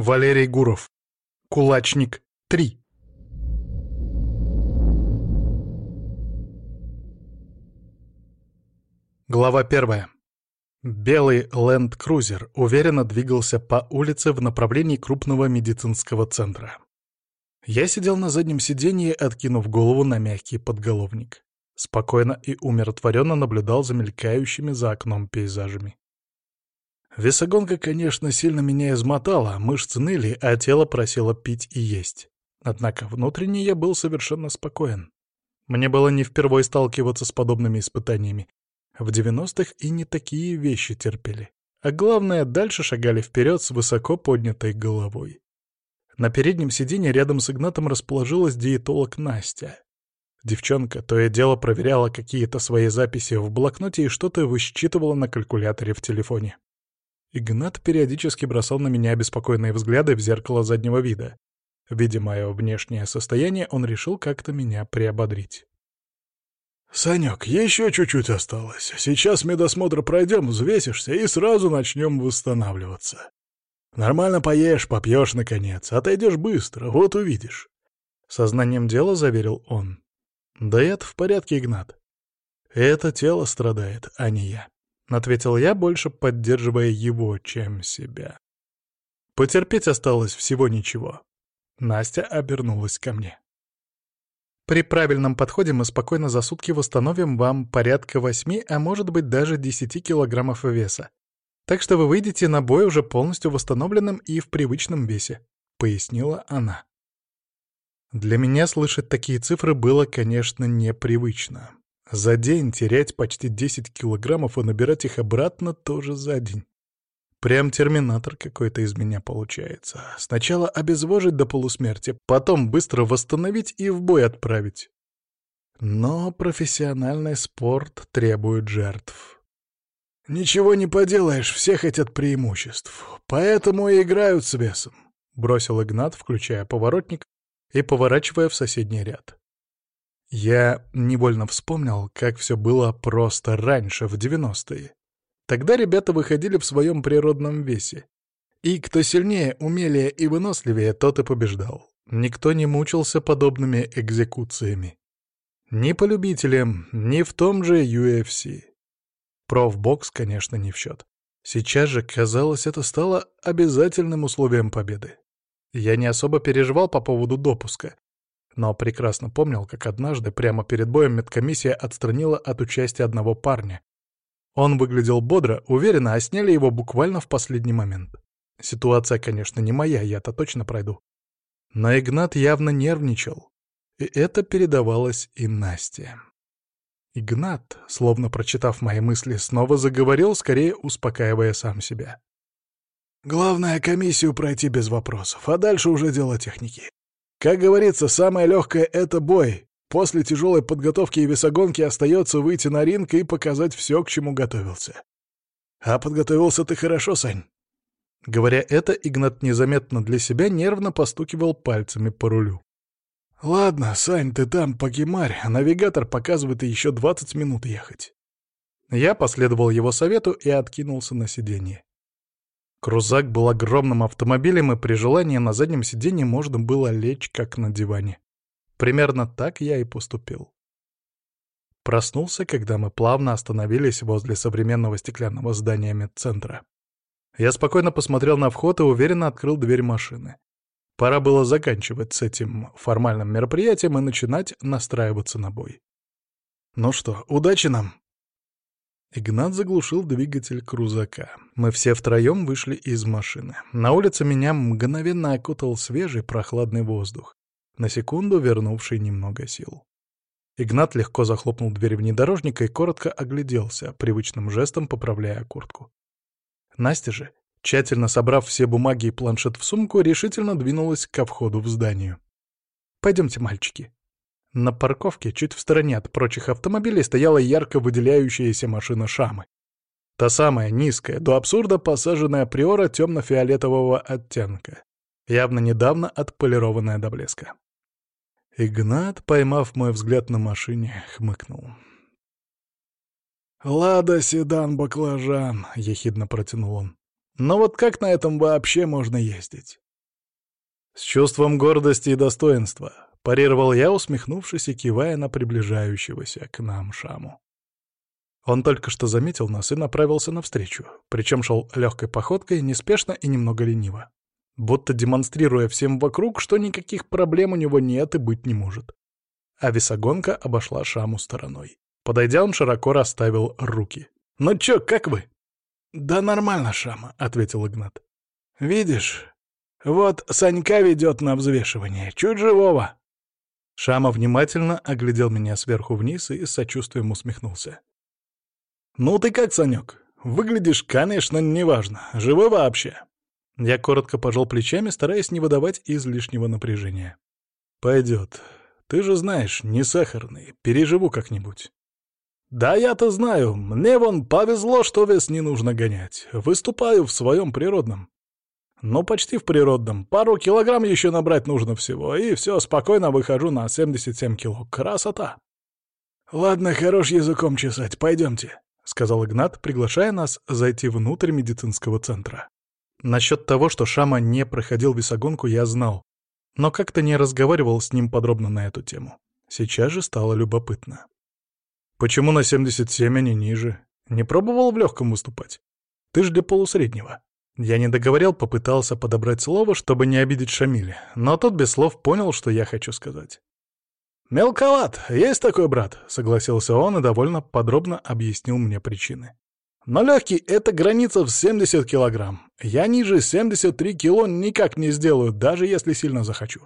Валерий Гуров. Кулачник 3. Глава первая. Белый ленд-крузер уверенно двигался по улице в направлении крупного медицинского центра. Я сидел на заднем сиденье, откинув голову на мягкий подголовник. Спокойно и умиротворенно наблюдал за мелькающими за окном пейзажами. Весогонка, конечно, сильно меня измотала, мышцы ныли, а тело просило пить и есть. Однако внутренне я был совершенно спокоен. Мне было не впервой сталкиваться с подобными испытаниями. В 90-х и не такие вещи терпели. А главное, дальше шагали вперед с высоко поднятой головой. На переднем сиденье рядом с Игнатом расположилась диетолог Настя. Девчонка то и дело проверяла какие-то свои записи в блокноте и что-то высчитывала на калькуляторе в телефоне. Игнат периодически бросал на меня обеспокоенные взгляды в зеркало заднего вида. Видя мое внешнее состояние, он решил как-то меня приободрить. «Санек, еще чуть-чуть осталось. Сейчас медосмотр пройдем, взвесишься и сразу начнем восстанавливаться. Нормально поешь, попьешь, наконец. Отойдешь быстро, вот увидишь». Сознанием дела заверил он. «Да это в порядке, Игнат. Это тело страдает, а не я». — ответил я, больше поддерживая его, чем себя. Потерпеть осталось всего ничего. Настя обернулась ко мне. При правильном подходе мы спокойно за сутки восстановим вам порядка восьми, а может быть даже десяти килограммов веса. Так что вы выйдете на бой уже полностью восстановленным и в привычном весе», — пояснила она. Для меня слышать такие цифры было, конечно, непривычно. За день терять почти 10 килограммов и набирать их обратно тоже за день. Прям терминатор какой-то из меня получается. Сначала обезвожить до полусмерти, потом быстро восстановить и в бой отправить. Но профессиональный спорт требует жертв. «Ничего не поделаешь, все хотят преимуществ, поэтому и играют с весом», — бросил Игнат, включая поворотник и поворачивая в соседний ряд. Я невольно вспомнил, как все было просто раньше, в 90-е. Тогда ребята выходили в своем природном весе. И кто сильнее, умелее и выносливее, тот и побеждал. Никто не мучился подобными экзекуциями. Ни по любителям, ни в том же UFC. Профбокс, конечно, не в счет. Сейчас же, казалось, это стало обязательным условием победы. Я не особо переживал по поводу допуска но прекрасно помнил, как однажды прямо перед боем медкомиссия отстранила от участия одного парня. Он выглядел бодро, уверенно, а сняли его буквально в последний момент. Ситуация, конечно, не моя, я-то точно пройду. Но Игнат явно нервничал, и это передавалось и Насте. Игнат, словно прочитав мои мысли, снова заговорил, скорее успокаивая сам себя. «Главное — комиссию пройти без вопросов, а дальше уже дело техники. Как говорится, самое легкое — это бой. После тяжелой подготовки и весогонки остается выйти на ринг и показать все, к чему готовился. А подготовился ты хорошо, Сань. Говоря это, Игнат незаметно для себя нервно постукивал пальцами по рулю. «Ладно, Сань, ты там покемарь, а навигатор показывает еще 20 минут ехать». Я последовал его совету и откинулся на сиденье. Крузак был огромным автомобилем, и при желании на заднем сиденье можно было лечь, как на диване. Примерно так я и поступил. Проснулся, когда мы плавно остановились возле современного стеклянного здания медцентра. Я спокойно посмотрел на вход и уверенно открыл дверь машины. Пора было заканчивать с этим формальным мероприятием и начинать настраиваться на бой. «Ну что, удачи нам!» Игнат заглушил двигатель крузака. Мы все втроем вышли из машины. На улице меня мгновенно окутал свежий прохладный воздух, на секунду вернувший немного сил. Игнат легко захлопнул дверь внедорожника и коротко огляделся, привычным жестом поправляя куртку. Настя же, тщательно собрав все бумаги и планшет в сумку, решительно двинулась ко входу в здание. «Пойдемте, мальчики», на парковке, чуть в стороне от прочих автомобилей, стояла ярко выделяющаяся машина Шамы. Та самая низкая, до абсурда посаженная приора темно-фиолетового оттенка, явно недавно отполированная до блеска. Игнат, поймав мой взгляд на машине, хмыкнул. «Лада, седан, баклажан», — ехидно протянул он. «Но вот как на этом вообще можно ездить? С чувством гордости и достоинства, парировал я, усмехнувшись и кивая на приближающегося к нам Шаму. Он только что заметил нас и направился навстречу, причем шел легкой походкой, неспешно и немного лениво, будто демонстрируя всем вокруг, что никаких проблем у него нет и быть не может. А весогонка обошла Шаму стороной. Подойдя, он широко расставил руки. «Ну чё, как вы?» «Да нормально, Шама», — ответил Игнат. «Видишь, вот Санька ведет на взвешивание. Чуть живого!» Шама внимательно оглядел меня сверху вниз и с сочувствием усмехнулся. «Ну ты как, Санек? Выглядишь, конечно, неважно. Живой вообще?» Я коротко пожал плечами, стараясь не выдавать излишнего напряжения. «Пойдет. Ты же знаешь, не сахарный. Переживу как-нибудь». «Да я-то знаю. Мне вон повезло, что вес не нужно гонять. Выступаю в своем природном. Ну, почти в природном. Пару килограмм еще набрать нужно всего, и все, спокойно выхожу на 77 кило. Красота!» «Ладно, хорош языком чесать, пойдемте», — сказал Игнат, приглашая нас зайти внутрь медицинского центра. Насчет того, что Шама не проходил весогонку, я знал, но как-то не разговаривал с ним подробно на эту тему. Сейчас же стало любопытно. «Почему на 77, а не ниже? Не пробовал в легком выступать? Ты ж для полусреднего». Я не договорил, попытался подобрать слово, чтобы не обидеть Шамиля, но тот без слов понял, что я хочу сказать. «Мелковат, есть такой брат», — согласился он и довольно подробно объяснил мне причины. «Но легкий — это граница в 70 килограмм. Я ниже 73 кило никак не сделаю, даже если сильно захочу.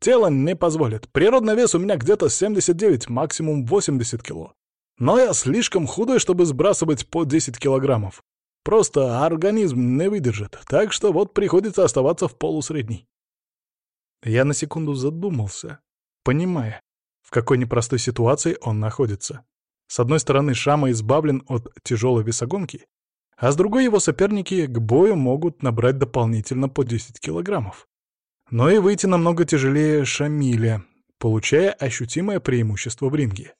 Тело не позволит. Природный вес у меня где-то 79, максимум 80 кило. Но я слишком худой, чтобы сбрасывать по 10 килограммов. Просто организм не выдержит, так что вот приходится оставаться в полусредней. Я на секунду задумался, понимая, в какой непростой ситуации он находится. С одной стороны, Шама избавлен от тяжелой весогонки, а с другой его соперники к бою могут набрать дополнительно по 10 килограммов. Но и выйти намного тяжелее Шамиля, получая ощутимое преимущество в ринге.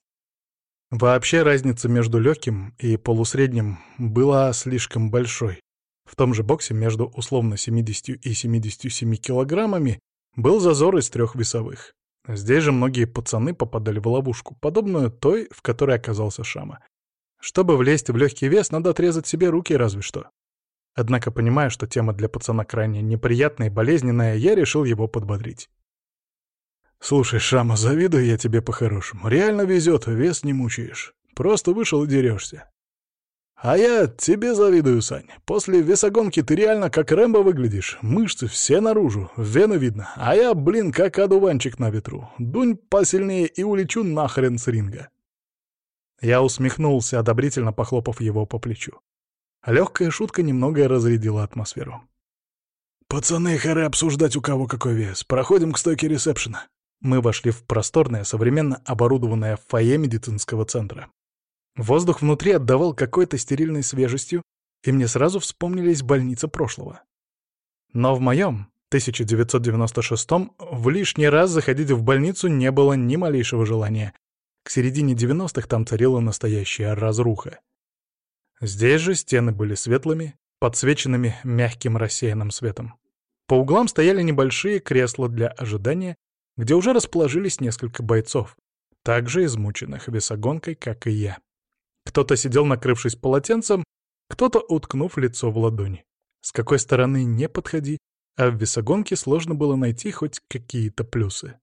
Вообще разница между легким и полусредним была слишком большой. В том же боксе между условно 70 и 77 килограммами был зазор из трех весовых. Здесь же многие пацаны попадали в ловушку, подобную той, в которой оказался Шама. Чтобы влезть в легкий вес, надо отрезать себе руки разве что. Однако, понимая, что тема для пацана крайне неприятная и болезненная, я решил его подбодрить. «Слушай, Шама, завидую я тебе по-хорошему. Реально везет, вес не мучаешь. Просто вышел и дерешься. А я тебе завидую, Сань. После весогонки ты реально как Рэмбо выглядишь. Мышцы все наружу, вены видно. А я, блин, как одуванчик на ветру. Дунь посильнее и улечу нахрен с ринга». Я усмехнулся, одобрительно похлопав его по плечу. Легкая шутка немного разрядила атмосферу. «Пацаны, хоры обсуждать, у кого какой вес. Проходим к стойке ресепшена». Мы вошли в просторное, современно оборудованное фойе медицинского центра. Воздух внутри отдавал какой-то стерильной свежестью, и мне сразу вспомнились больницы прошлого. Но в моем 1996-м в лишний раз заходить в больницу не было ни малейшего желания. К середине 90-х там царила настоящая разруха. Здесь же стены были светлыми, подсвеченными мягким рассеянным светом. По углам стояли небольшие кресла для ожидания где уже расположились несколько бойцов, также измученных весогонкой, как и я. Кто-то сидел, накрывшись полотенцем, кто-то уткнув лицо в ладони. С какой стороны не подходи, а в весогонке сложно было найти хоть какие-то плюсы.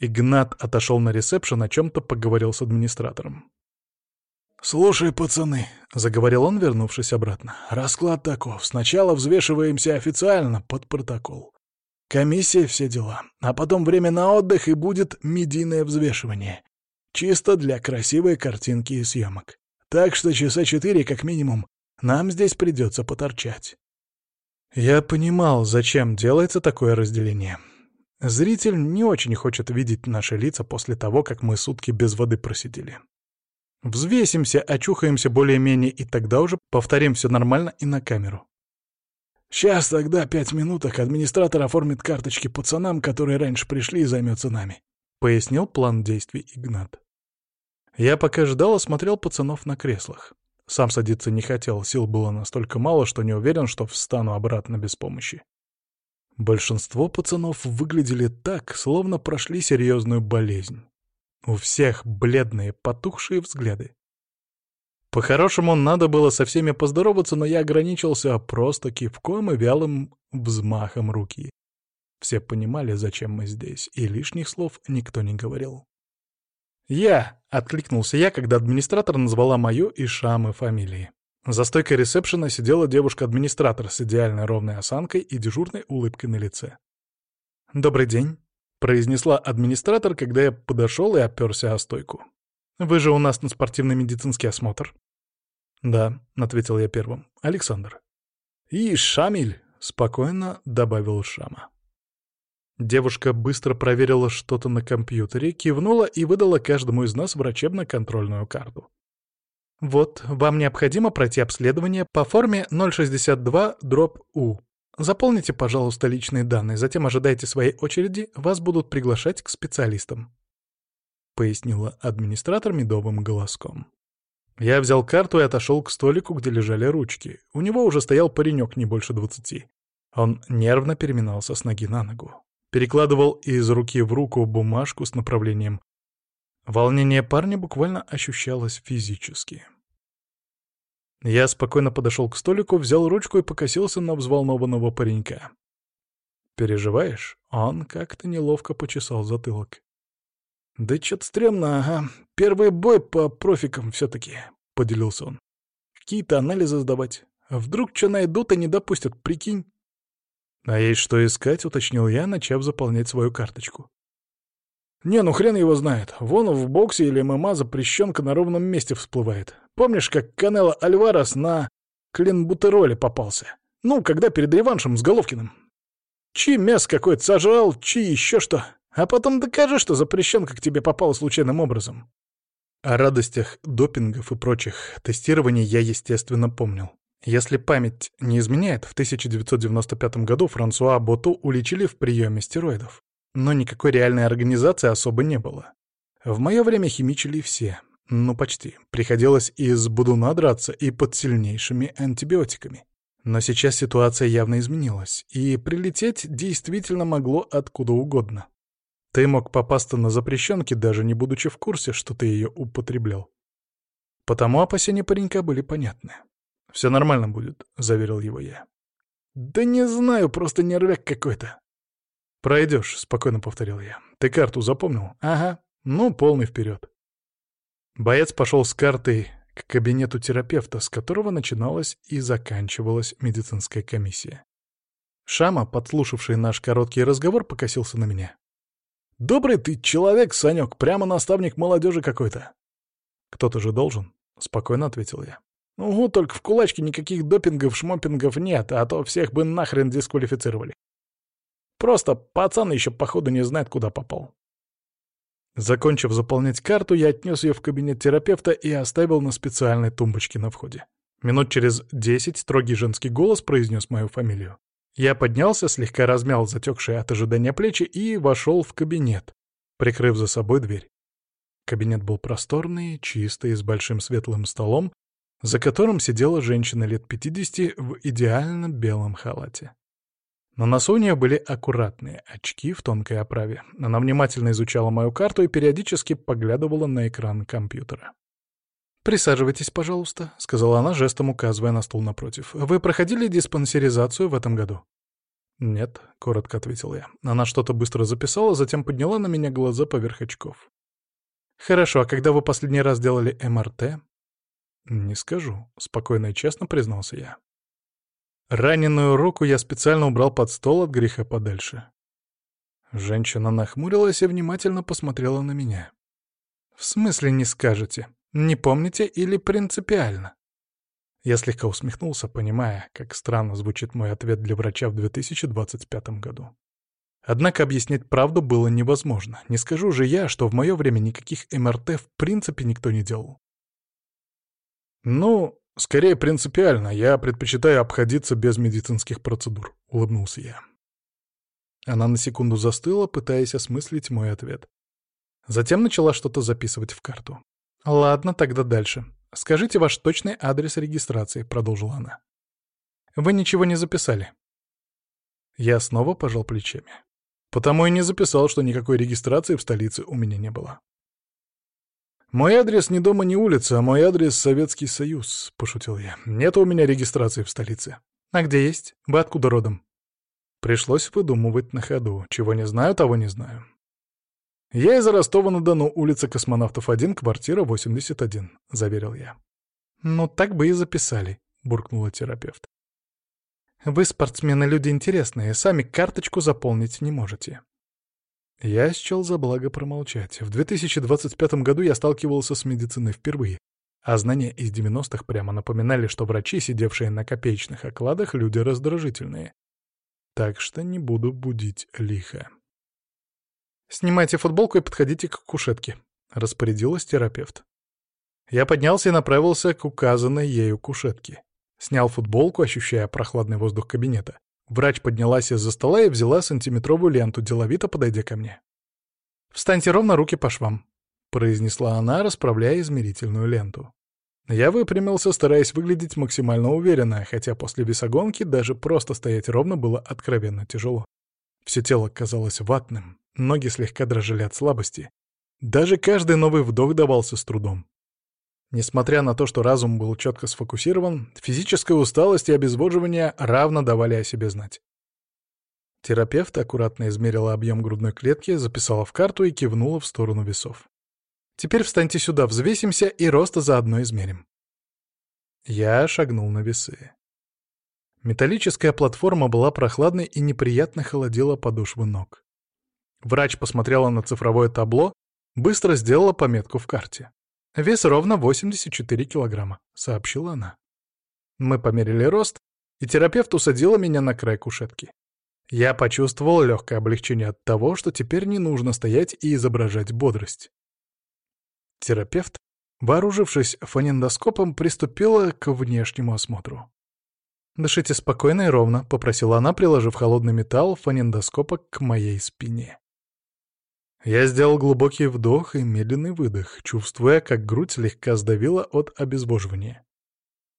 Игнат отошел на ресепшн, о чем-то поговорил с администратором. «Слушай, пацаны», — заговорил он, вернувшись обратно, — «расклад таков. Сначала взвешиваемся официально под протокол. Комиссия, все дела. А потом время на отдых и будет медийное взвешивание. Чисто для красивой картинки и съемок. Так что часа четыре, как минимум, нам здесь придется поторчать. Я понимал, зачем делается такое разделение. Зритель не очень хочет видеть наши лица после того, как мы сутки без воды просидели. Взвесимся, очухаемся более-менее, и тогда уже повторим все нормально и на камеру. Сейчас тогда пять минуток администратор оформит карточки пацанам, которые раньше пришли и займется нами», — пояснил план действий Игнат. Я пока ждал, осмотрел пацанов на креслах. Сам садиться не хотел, сил было настолько мало, что не уверен, что встану обратно без помощи. Большинство пацанов выглядели так, словно прошли серьезную болезнь. У всех бледные, потухшие взгляды. По-хорошему, надо было со всеми поздороваться, но я ограничился просто кивком и вялым взмахом руки. Все понимали, зачем мы здесь, и лишних слов никто не говорил. «Я!» — откликнулся я, когда администратор назвала мою и Шамы фамилии. За стойкой ресепшена сидела девушка-администратор с идеальной ровной осанкой и дежурной улыбкой на лице. «Добрый день», — произнесла администратор, когда я подошел и оперся о стойку. «Вы же у нас на спортивный медицинский осмотр?» «Да», — ответил я первым. «Александр». «И Шамиль», — спокойно добавил Шама. Девушка быстро проверила что-то на компьютере, кивнула и выдала каждому из нас врачебно-контрольную карту. «Вот, вам необходимо пройти обследование по форме 062-У. Заполните, пожалуйста, личные данные, затем ожидайте своей очереди, вас будут приглашать к специалистам», — пояснила администратор медовым голоском. Я взял карту и отошел к столику, где лежали ручки. У него уже стоял паренек не больше двадцати. Он нервно переминался с ноги на ногу. Перекладывал из руки в руку бумажку с направлением. Волнение парня буквально ощущалось физически. Я спокойно подошел к столику, взял ручку и покосился на взволнованного паренька. «Переживаешь?» Он как-то неловко почесал затылок. «Да чё-то стрёмно, ага. Первый бой по профикам всё-таки», — поделился он. «Какие-то анализы сдавать. Вдруг что найдут и не допустят, прикинь?» «А есть что искать?» — уточнил я, начав заполнять свою карточку. «Не, ну хрен его знает. Вон в боксе или ММА запрещенка на ровном месте всплывает. Помнишь, как Канело Альварес на клинбутероле попался? Ну, когда перед реваншем с Головкиным. Чи мясо какое-то сожрал, чи еще что. А потом докажи, что запрещенка к тебе попала случайным образом. О радостях допингов и прочих тестирований я, естественно, помнил. Если память не изменяет, в 1995 году Франсуа Боту уличили в приеме стероидов. Но никакой реальной организации особо не было. В мое время химичили все. Ну, почти. Приходилось из будуна драться и под сильнейшими антибиотиками. Но сейчас ситуация явно изменилась, и прилететь действительно могло откуда угодно. Ты мог попасться на запрещенке, даже не будучи в курсе, что ты ее употреблял. Потому опасения паренька были понятны. «Все нормально будет», — заверил его я. «Да не знаю, просто нервяк какой-то». «Пройдешь», — спокойно повторил я. «Ты карту запомнил?» «Ага. Ну, полный вперед». Боец пошел с картой к кабинету терапевта, с которого начиналась и заканчивалась медицинская комиссия. Шама, подслушавший наш короткий разговор, покосился на меня. «Добрый ты человек, Санек, прямо наставник молодежи какой-то». «Кто-то же должен», — спокойно ответил я. «Угу, только в кулачке никаких допингов, шмопингов нет, а то всех бы нахрен дисквалифицировали. Просто пацан еще походу не знает, куда попал». Закончив заполнять карту, я отнес ее в кабинет терапевта и оставил на специальной тумбочке на входе. Минут через десять строгий женский голос произнес мою фамилию. Я поднялся, слегка размял затекшие от ожидания плечи и вошел в кабинет, прикрыв за собой дверь. Кабинет был просторный, чистый, с большим светлым столом, за которым сидела женщина лет 50 в идеально белом халате. На носу у нее были аккуратные очки в тонкой оправе. Она внимательно изучала мою карту и периодически поглядывала на экран компьютера. «Присаживайтесь, пожалуйста», — сказала она, жестом указывая на стул напротив. «Вы проходили диспансеризацию в этом году?» «Нет», — коротко ответил я. Она что-то быстро записала, затем подняла на меня глаза поверх очков. «Хорошо, а когда вы последний раз делали МРТ?» «Не скажу», — спокойно и честно признался я. Раненую руку я специально убрал под стол от греха подальше. Женщина нахмурилась и внимательно посмотрела на меня. «В смысле не скажете?» Не помните или принципиально? Я слегка усмехнулся, понимая, как странно звучит мой ответ для врача в 2025 году. Однако объяснять правду было невозможно. Не скажу же я, что в мое время никаких МРТ в принципе никто не делал. «Ну, скорее принципиально. Я предпочитаю обходиться без медицинских процедур», — улыбнулся я. Она на секунду застыла, пытаясь осмыслить мой ответ. Затем начала что-то записывать в карту. «Ладно, тогда дальше. Скажите ваш точный адрес регистрации», — продолжила она. «Вы ничего не записали». Я снова пожал плечами. Потому и не записал, что никакой регистрации в столице у меня не было. «Мой адрес не дома, не улица, а мой адрес — Советский Союз», — пошутил я. «Нет у меня регистрации в столице». «А где есть? Вы откуда родом?» Пришлось выдумывать на ходу. Чего не знаю, того не знаю. «Я из Ростова-на-Дону, улица Космонавтов 1, квартира 81», — заверил я. «Ну, так бы и записали», — буркнула терапевт. «Вы, спортсмены, люди интересные, сами карточку заполнить не можете». Я счел за благо промолчать. В 2025 году я сталкивался с медициной впервые, а знания из 90-х прямо напоминали, что врачи, сидевшие на копеечных окладах, люди раздражительные. Так что не буду будить лихо. «Снимайте футболку и подходите к кушетке», — распорядилась терапевт. Я поднялся и направился к указанной ею кушетке. Снял футболку, ощущая прохладный воздух кабинета. Врач поднялась из-за стола и взяла сантиметровую ленту, деловито подойдя ко мне. «Встаньте ровно, руки по швам», — произнесла она, расправляя измерительную ленту. Я выпрямился, стараясь выглядеть максимально уверенно, хотя после весогонки даже просто стоять ровно было откровенно тяжело. Все тело казалось ватным, ноги слегка дрожали от слабости. Даже каждый новый вдох давался с трудом. Несмотря на то, что разум был четко сфокусирован, физическая усталость и обезвоживание равно давали о себе знать. Терапевт аккуратно измерила объем грудной клетки, записала в карту и кивнула в сторону весов. «Теперь встаньте сюда, взвесимся и роста заодно измерим». Я шагнул на весы. Металлическая платформа была прохладной и неприятно холодила подошвы ног. Врач посмотрела на цифровое табло, быстро сделала пометку в карте. «Вес ровно 84 килограмма», — сообщила она. Мы померили рост, и терапевт усадила меня на край кушетки. Я почувствовал легкое облегчение от того, что теперь не нужно стоять и изображать бодрость. Терапевт, вооружившись фонендоскопом, приступила к внешнему осмотру. «Дышите спокойно и ровно», — попросила она, приложив холодный металл фонендоскопа к моей спине. Я сделал глубокий вдох и медленный выдох, чувствуя, как грудь слегка сдавила от обезвоживания.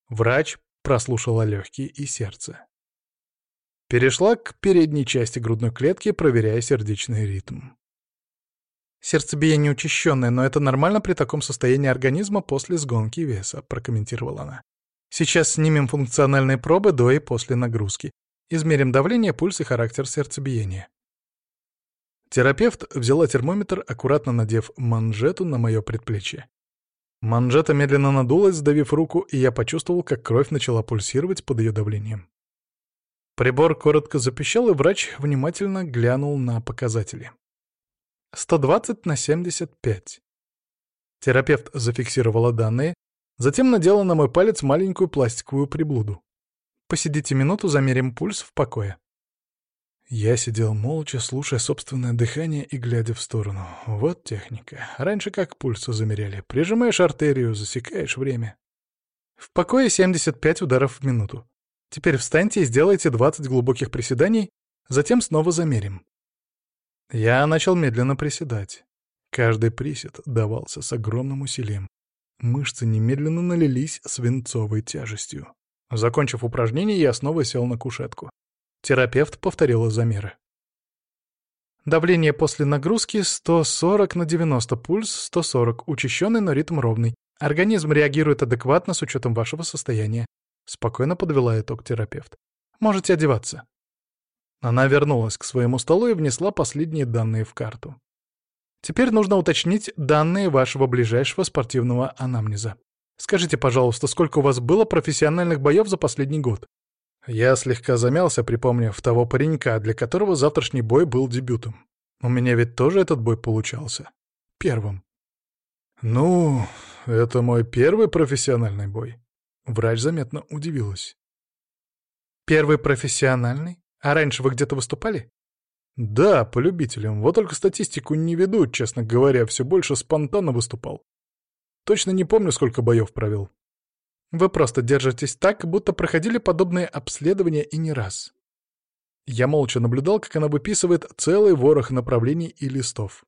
Врач прослушала легкие и сердце. Перешла к передней части грудной клетки, проверяя сердечный ритм. «Сердцебиение учащенное, но это нормально при таком состоянии организма после сгонки веса», — прокомментировала она. Сейчас снимем функциональные пробы до и после нагрузки. Измерим давление, пульс и характер сердцебиения. Терапевт взяла термометр, аккуратно надев манжету на мое предплечье. Манжета медленно надулась, сдавив руку, и я почувствовал, как кровь начала пульсировать под ее давлением. Прибор коротко запищал, и врач внимательно глянул на показатели. 120 на 75. Терапевт зафиксировала данные, Затем надела на мой палец маленькую пластиковую приблуду. «Посидите минуту, замерим пульс в покое». Я сидел молча, слушая собственное дыхание и глядя в сторону. Вот техника. Раньше как пульс замеряли. Прижимаешь артерию, засекаешь время. В покое 75 ударов в минуту. Теперь встаньте и сделайте 20 глубоких приседаний, затем снова замерим. Я начал медленно приседать. Каждый присед давался с огромным усилием. Мышцы немедленно налились свинцовой тяжестью. Закончив упражнение, я снова сел на кушетку. Терапевт повторила замеры. Давление после нагрузки 140 на 90, пульс 140, учащенный, но ритм ровный. Организм реагирует адекватно с учетом вашего состояния. Спокойно подвела итог терапевт. Можете одеваться. Она вернулась к своему столу и внесла последние данные в карту. Теперь нужно уточнить данные вашего ближайшего спортивного анамнеза. Скажите, пожалуйста, сколько у вас было профессиональных боев за последний год? Я слегка замялся, припомнив того паренька, для которого завтрашний бой был дебютом. У меня ведь тоже этот бой получался. Первым. Ну, это мой первый профессиональный бой. Врач заметно удивилась. Первый профессиональный? А раньше вы где-то выступали? Да, по любителям. Вот только статистику не веду, честно говоря, все больше спонтанно выступал. Точно не помню, сколько боев провел. Вы просто держитесь так, будто проходили подобные обследования и не раз. Я молча наблюдал, как она выписывает целый ворох направлений и листов.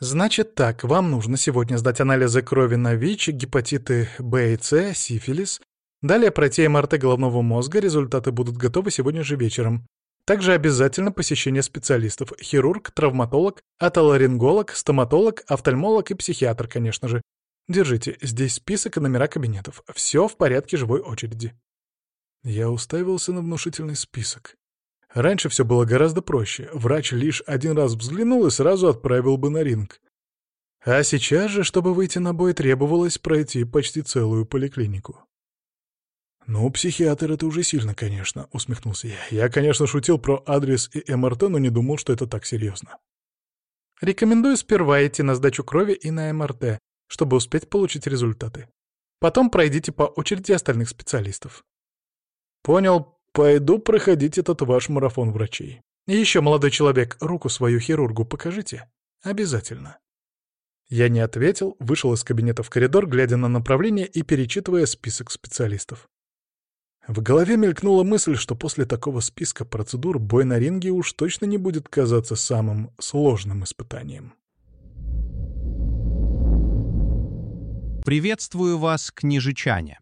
Значит так, вам нужно сегодня сдать анализы крови на ВИЧ, гепатиты Б и С, сифилис, Далее пройти МРТ головного мозга, результаты будут готовы сегодня же вечером. Также обязательно посещение специалистов — хирург, травматолог, отоларинголог, стоматолог, офтальмолог и психиатр, конечно же. Держите, здесь список и номера кабинетов. Все в порядке живой очереди. Я уставился на внушительный список. Раньше все было гораздо проще. Врач лишь один раз взглянул и сразу отправил бы на ринг. А сейчас же, чтобы выйти на бой, требовалось пройти почти целую поликлинику. «Ну, психиатр — это уже сильно, конечно», — усмехнулся я. «Я, конечно, шутил про адрес и МРТ, но не думал, что это так серьезно». «Рекомендую сперва идти на сдачу крови и на МРТ, чтобы успеть получить результаты. Потом пройдите по очереди остальных специалистов». «Понял. Пойду проходить этот ваш марафон врачей. Еще, молодой человек, руку свою хирургу покажите. Обязательно». Я не ответил, вышел из кабинета в коридор, глядя на направление и перечитывая список специалистов. В голове мелькнула мысль, что после такого списка процедур бой на ринге уж точно не будет казаться самым сложным испытанием. Приветствую вас, книжечане.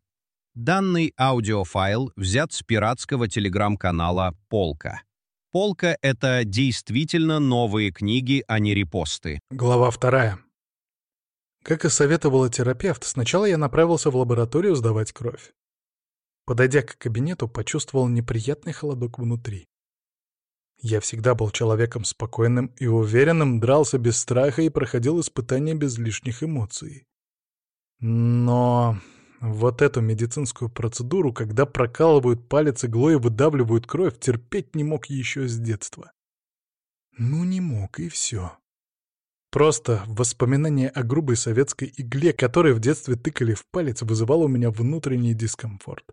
Данный аудиофайл взят с пиратского телеграм-канала «Полка». «Полка» — это действительно новые книги, а не репосты. Глава вторая. Как и советовала терапевт, сначала я направился в лабораторию сдавать кровь. Подойдя к кабинету, почувствовал неприятный холодок внутри. Я всегда был человеком спокойным и уверенным, дрался без страха и проходил испытания без лишних эмоций. Но вот эту медицинскую процедуру, когда прокалывают палец иглой и выдавливают кровь, терпеть не мог еще с детства. Ну не мог, и все. Просто воспоминание о грубой советской игле, которой в детстве тыкали в палец, вызывало у меня внутренний дискомфорт.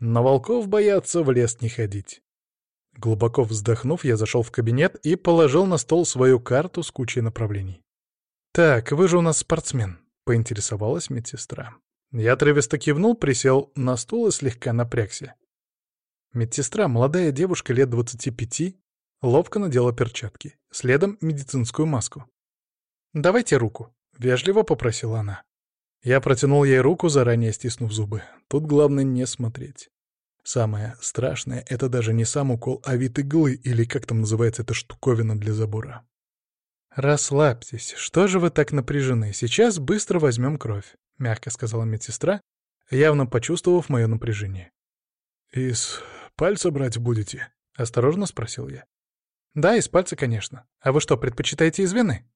Но волков боятся в лес не ходить. Глубоко вздохнув, я зашел в кабинет и положил на стол свою карту с кучей направлений. «Так, вы же у нас спортсмен», — поинтересовалась медсестра. Я отрывисто кивнул, присел на стул и слегка напрягся. Медсестра, молодая девушка лет двадцати пяти, ловко надела перчатки, следом медицинскую маску. «Давайте руку», — вежливо попросила она. Я протянул ей руку, заранее стиснув зубы. Тут главное не смотреть. Самое страшное — это даже не сам укол, а вид иглы, или как там называется эта штуковина для забора. «Расслабьтесь. Что же вы так напряжены? Сейчас быстро возьмем кровь», — мягко сказала медсестра, явно почувствовав мое напряжение. «Из пальца брать будете?» — осторожно спросил я. «Да, из пальца, конечно. А вы что, предпочитаете из вены?»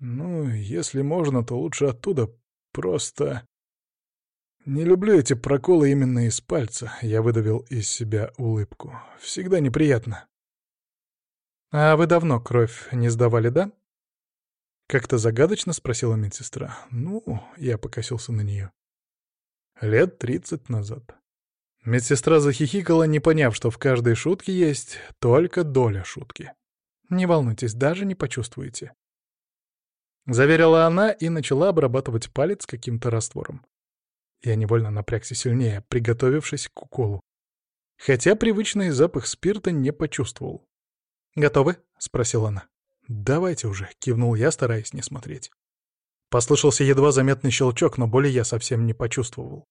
«Ну, если можно, то лучше оттуда, Просто... Не люблю эти проколы именно из пальца. Я выдавил из себя улыбку. Всегда неприятно. «А вы давно кровь не сдавали, да?» Как-то загадочно спросила медсестра. «Ну...» — я покосился на нее. «Лет тридцать назад». Медсестра захихикала, не поняв, что в каждой шутке есть только доля шутки. «Не волнуйтесь, даже не почувствуете. Заверила она и начала обрабатывать палец каким-то раствором. Я невольно напрягся сильнее, приготовившись к уколу. Хотя привычный запах спирта не почувствовал. «Готовы?» — спросила она. «Давайте уже», — кивнул я, стараясь не смотреть. Послышался едва заметный щелчок, но боли я совсем не почувствовал.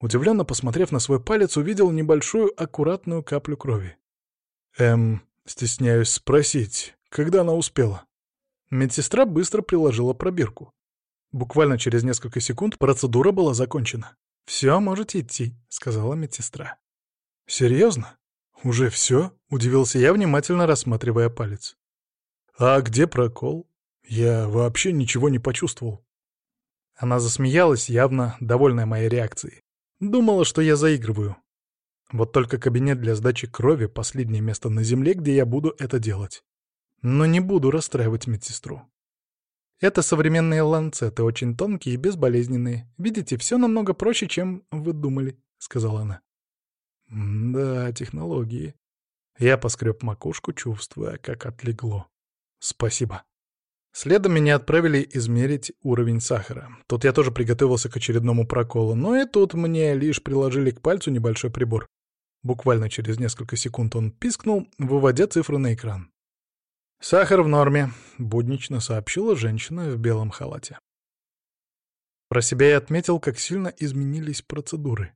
Удивленно посмотрев на свой палец, увидел небольшую аккуратную каплю крови. «Эм, стесняюсь спросить, когда она успела?» Медсестра быстро приложила пробирку. Буквально через несколько секунд процедура была закончена. «Все, можете идти», — сказала медсестра. «Серьезно? Уже все?» — удивился я, внимательно рассматривая палец. «А где прокол? Я вообще ничего не почувствовал». Она засмеялась, явно довольная моей реакцией. Думала, что я заигрываю. Вот только кабинет для сдачи крови — последнее место на земле, где я буду это делать. Но не буду расстраивать медсестру. Это современные ланцеты, очень тонкие и безболезненные. Видите, все намного проще, чем вы думали, — сказала она. Да, технологии. Я поскреб макушку, чувствуя, как отлегло. Спасибо. Следом меня отправили измерить уровень сахара. Тут я тоже приготовился к очередному проколу, но и тут мне лишь приложили к пальцу небольшой прибор. Буквально через несколько секунд он пискнул, выводя цифры на экран. «Сахар в норме», — буднично сообщила женщина в белом халате. Про себя я отметил, как сильно изменились процедуры.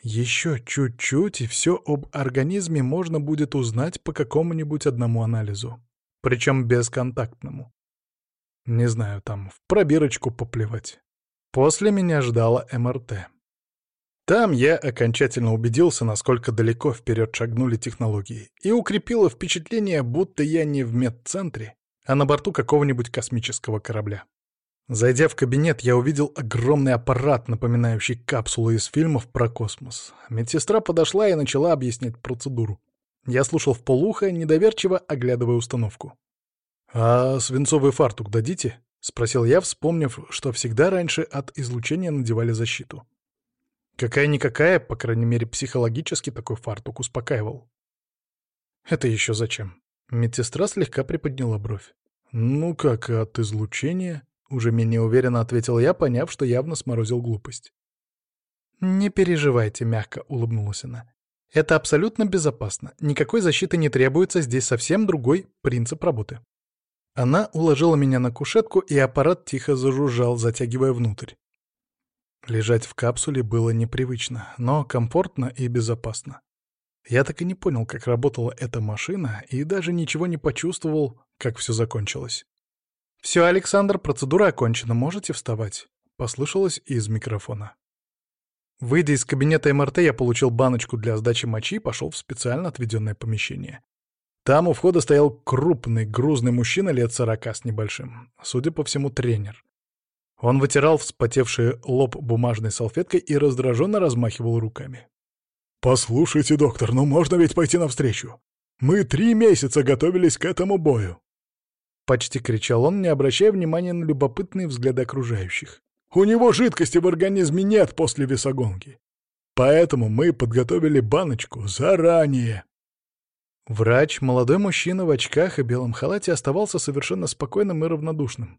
Еще чуть-чуть, и все об организме можно будет узнать по какому-нибудь одному анализу. Причем бесконтактному. Не знаю, там в пробирочку поплевать. После меня ждала МРТ. Там я окончательно убедился, насколько далеко вперед шагнули технологии, и укрепило впечатление, будто я не в медцентре, а на борту какого-нибудь космического корабля. Зайдя в кабинет, я увидел огромный аппарат, напоминающий капсулы из фильмов про космос. Медсестра подошла и начала объяснять процедуру. Я слушал в полухо, недоверчиво оглядывая установку. «А свинцовый фартук дадите?» — спросил я, вспомнив, что всегда раньше от излучения надевали защиту. Какая-никакая, по крайней мере, психологически такой фартук успокаивал. «Это еще зачем?» Медсестра слегка приподняла бровь. «Ну как, от излучения?» Уже менее уверенно ответил я, поняв, что явно сморозил глупость. «Не переживайте», — мягко улыбнулась она. «Это абсолютно безопасно. Никакой защиты не требуется, здесь совсем другой принцип работы». Она уложила меня на кушетку, и аппарат тихо зажужжал, затягивая внутрь. Лежать в капсуле было непривычно, но комфортно и безопасно. Я так и не понял, как работала эта машина, и даже ничего не почувствовал, как все закончилось. «Все, Александр, процедура окончена, можете вставать», — послышалось из микрофона. Выйдя из кабинета МРТ, я получил баночку для сдачи мочи и пошел в специально отведенное помещение. Там у входа стоял крупный, грузный мужчина лет сорока с небольшим, судя по всему, тренер. Он вытирал вспотевший лоб бумажной салфеткой и раздраженно размахивал руками. «Послушайте, доктор, ну можно ведь пойти навстречу? Мы три месяца готовились к этому бою!» Почти кричал он, не обращая внимания на любопытные взгляды окружающих. «У него жидкости в организме нет после весогонки. Поэтому мы подготовили баночку заранее». Врач, молодой мужчина в очках и белом халате, оставался совершенно спокойным и равнодушным.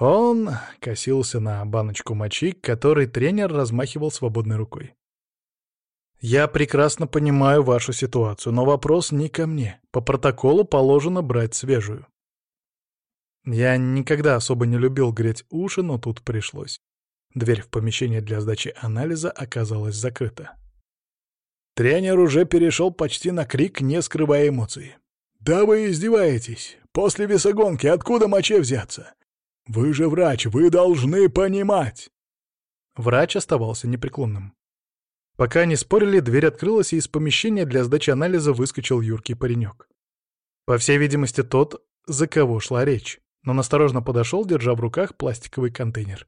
Он косился на баночку мочи, которой тренер размахивал свободной рукой. «Я прекрасно понимаю вашу ситуацию, но вопрос не ко мне. По протоколу положено брать свежую». Я никогда особо не любил греть уши, но тут пришлось. Дверь в помещение для сдачи анализа оказалась закрыта. Тренер уже перешел почти на крик, не скрывая эмоций. «Да вы издеваетесь! После весогонки откуда моче взяться? Вы же врач, вы должны понимать!» Врач оставался непреклонным. Пока они спорили, дверь открылась, и из помещения для сдачи анализа выскочил юркий паренек. По всей видимости, тот, за кого шла речь, но осторожно подошел, держа в руках пластиковый контейнер.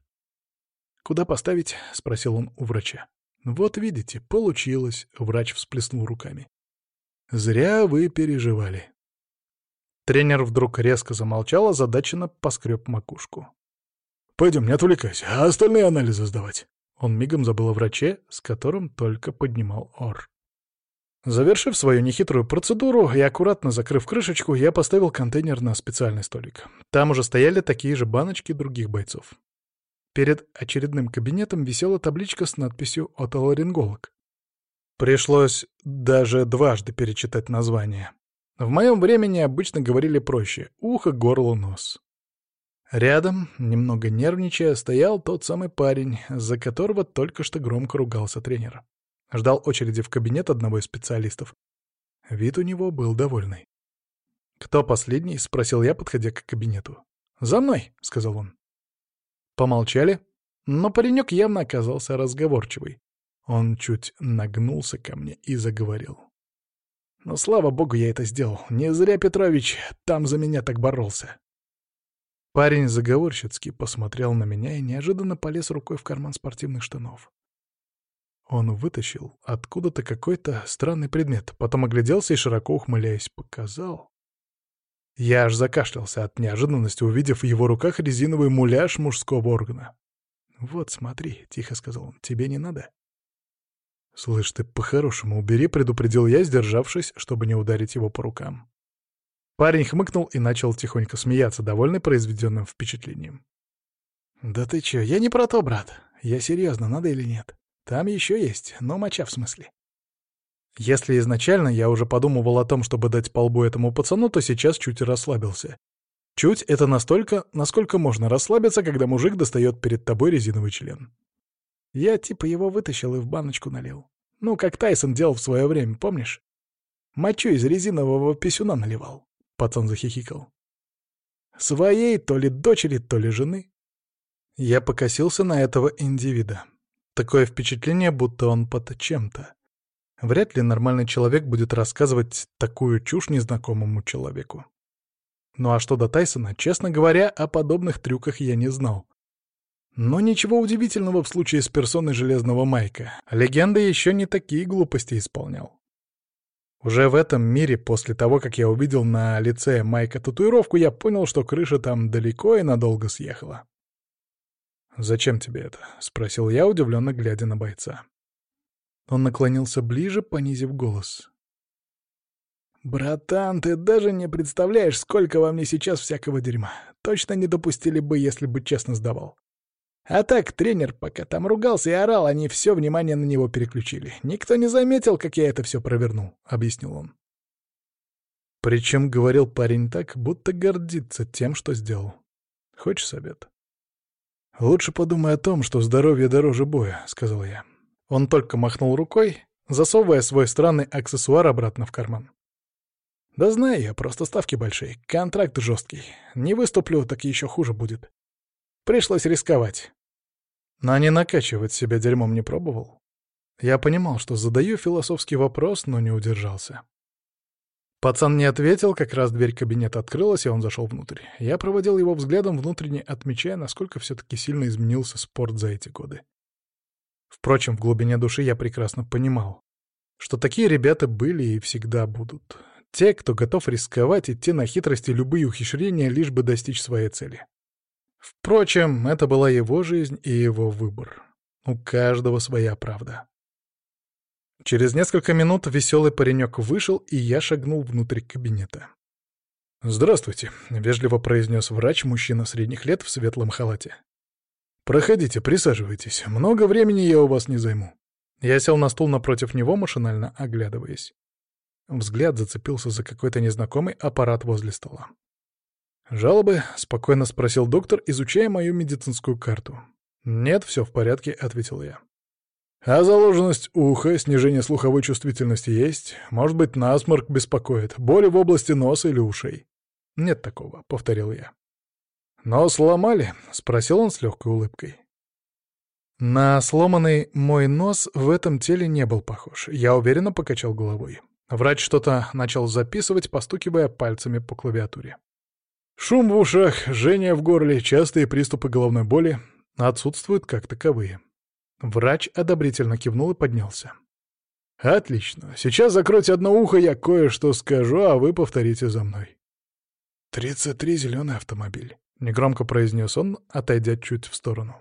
«Куда поставить?» — спросил он у врача. «Вот видите, получилось», — врач всплеснул руками. «Зря вы переживали. Тренер вдруг резко замолчал, озадаченно поскреб макушку. «Пойдем, не отвлекайся, а остальные анализы сдавать». Он мигом забыл о враче, с которым только поднимал ор. Завершив свою нехитрую процедуру и аккуратно закрыв крышечку, я поставил контейнер на специальный столик. Там уже стояли такие же баночки других бойцов. Перед очередным кабинетом висела табличка с надписью «Отоларинголог». Пришлось даже дважды перечитать название. В моем времени обычно говорили проще — ухо, горло, нос. Рядом, немного нервничая, стоял тот самый парень, за которого только что громко ругался тренер. Ждал очереди в кабинет одного из специалистов. Вид у него был довольный. «Кто последний?» — спросил я, подходя к кабинету. «За мной!» — сказал он. Помолчали, но паренек явно оказался разговорчивый. Он чуть нагнулся ко мне и заговорил. Но, слава богу, я это сделал. Не зря Петрович там за меня так боролся. Парень заговорщицки посмотрел на меня и неожиданно полез рукой в карман спортивных штанов. Он вытащил откуда-то какой-то странный предмет, потом огляделся и, широко ухмыляясь, показал. Я аж закашлялся от неожиданности, увидев в его руках резиновый муляж мужского органа. «Вот смотри», — тихо сказал он, — «тебе не надо?» «Слышь, ты по-хорошему убери», — предупредил я, сдержавшись, чтобы не ударить его по рукам. Парень хмыкнул и начал тихонько смеяться, довольный произведенным впечатлением. «Да ты чё, я не про то, брат. Я серьезно, надо или нет? Там еще есть, но моча в смысле». Если изначально я уже подумывал о том, чтобы дать по лбу этому пацану, то сейчас чуть расслабился. Чуть — это настолько, насколько можно расслабиться, когда мужик достает перед тобой резиновый член. Я типа его вытащил и в баночку налил. Ну, как Тайсон делал в свое время, помнишь? Мочу из резинового писюна наливал. Пацан захихикал. Своей то ли дочери, то ли жены. Я покосился на этого индивида. Такое впечатление, будто он под чем-то. Вряд ли нормальный человек будет рассказывать такую чушь незнакомому человеку. Ну а что до Тайсона, честно говоря, о подобных трюках я не знал. Но ничего удивительного в случае с персоной Железного Майка. Легенда еще не такие глупости исполнял. Уже в этом мире, после того, как я увидел на лице Майка татуировку, я понял, что крыша там далеко и надолго съехала. «Зачем тебе это?» — спросил я, удивленно глядя на бойца. Он наклонился ближе, понизив голос. «Братан, ты даже не представляешь, сколько во мне сейчас всякого дерьма. Точно не допустили бы, если бы честно сдавал. А так, тренер пока там ругался и орал, они все внимание на него переключили. Никто не заметил, как я это все провернул», — объяснил он. Причем говорил парень так, будто гордится тем, что сделал. «Хочешь совет?» «Лучше подумай о том, что здоровье дороже боя», — сказал я. Он только махнул рукой, засовывая свой странный аксессуар обратно в карман. «Да знаю я, просто ставки большие, контракт жесткий. Не выступлю, так еще хуже будет. Пришлось рисковать. Но не накачивать себя дерьмом не пробовал. Я понимал, что задаю философский вопрос, но не удержался. Пацан не ответил, как раз дверь кабинета открылась, и он зашел внутрь. Я проводил его взглядом, внутренне отмечая, насколько все-таки сильно изменился спорт за эти годы. Впрочем, в глубине души я прекрасно понимал, что такие ребята были и всегда будут. Те, кто готов рисковать, идти на хитрости любые ухищрения, лишь бы достичь своей цели. Впрочем, это была его жизнь и его выбор. У каждого своя правда. Через несколько минут веселый паренек вышел, и я шагнул внутрь кабинета. «Здравствуйте», — вежливо произнес врач, мужчина средних лет в светлом халате. «Проходите, присаживайтесь. Много времени я у вас не займу». Я сел на стул напротив него, машинально оглядываясь. Взгляд зацепился за какой-то незнакомый аппарат возле стола. «Жалобы?» — спокойно спросил доктор, изучая мою медицинскую карту. «Нет, все в порядке», — ответил я. «А заложенность уха, снижение слуховой чувствительности есть? Может быть, насморк беспокоит? Боли в области носа или ушей?» «Нет такого», — повторил я. «Нос сломали?» — спросил он с легкой улыбкой. На сломанный мой нос в этом теле не был похож. Я уверенно покачал головой. Врач что-то начал записывать, постукивая пальцами по клавиатуре. Шум в ушах, жжение в горле, частые приступы головной боли отсутствуют как таковые. Врач одобрительно кивнул и поднялся. «Отлично. Сейчас закройте одно ухо, я кое-что скажу, а вы повторите за мной». «Тридцать три зеленый автомобиль», — негромко произнес он, отойдя чуть в сторону.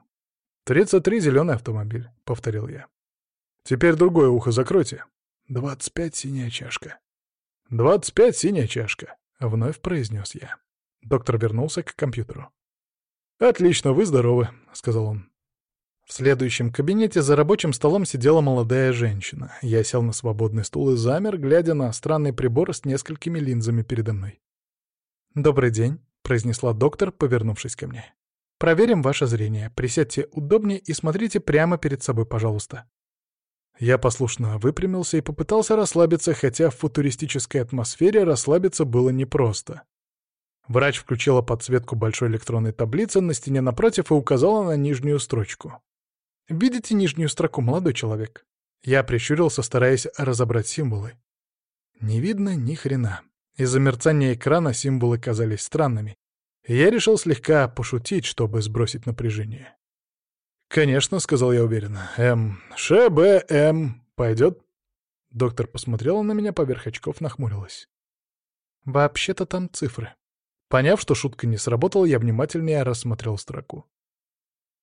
«Тридцать три зеленый автомобиль», — повторил я. «Теперь другое ухо закройте». «Двадцать пять синяя чашка». «Двадцать пять синяя чашка», — вновь произнес я. Доктор вернулся к компьютеру. «Отлично, вы здоровы», — сказал он. В следующем кабинете за рабочим столом сидела молодая женщина. Я сел на свободный стул и замер, глядя на странный прибор с несколькими линзами передо мной. «Добрый день», — произнесла доктор, повернувшись ко мне. «Проверим ваше зрение. Присядьте удобнее и смотрите прямо перед собой, пожалуйста». Я послушно выпрямился и попытался расслабиться, хотя в футуристической атмосфере расслабиться было непросто. Врач включила подсветку большой электронной таблицы на стене напротив и указала на нижнюю строчку. «Видите нижнюю строку, молодой человек?» Я прищурился, стараясь разобрать символы. Не видно ни хрена. Из-за мерцания экрана символы казались странными. я решил слегка пошутить, чтобы сбросить напряжение. «Конечно», — сказал я уверенно. «М. Ш, Б, М. Пойдет?» Доктор посмотрела на меня поверх очков, нахмурилась. «Вообще-то там цифры». Поняв, что шутка не сработала, я внимательнее рассмотрел строку.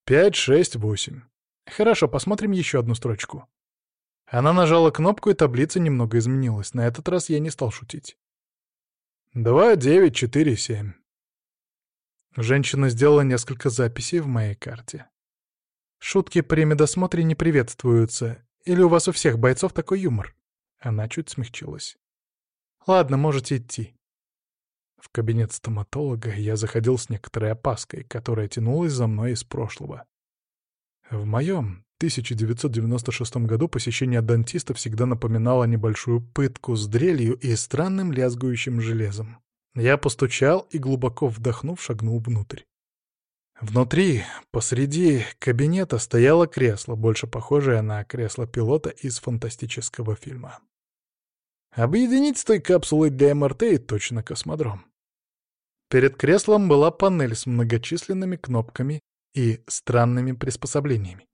«Пять, шесть, восемь. Хорошо, посмотрим еще одну строчку». Она нажала кнопку, и таблица немного изменилась. На этот раз я не стал шутить. «Два, девять, четыре, семь». Женщина сделала несколько записей в моей карте. Шутки при медосмотре не приветствуются. Или у вас у всех бойцов такой юмор?» Она чуть смягчилась. «Ладно, можете идти». В кабинет стоматолога я заходил с некоторой опаской, которая тянулась за мной из прошлого. В моем 1996 году посещение дантиста всегда напоминало небольшую пытку с дрелью и странным лязгающим железом. Я постучал и, глубоко вдохнув, шагнул внутрь. Внутри, посреди кабинета, стояло кресло, больше похожее на кресло пилота из фантастического фильма. Объединить с той капсулой для МРТ и точно космодром. Перед креслом была панель с многочисленными кнопками и странными приспособлениями.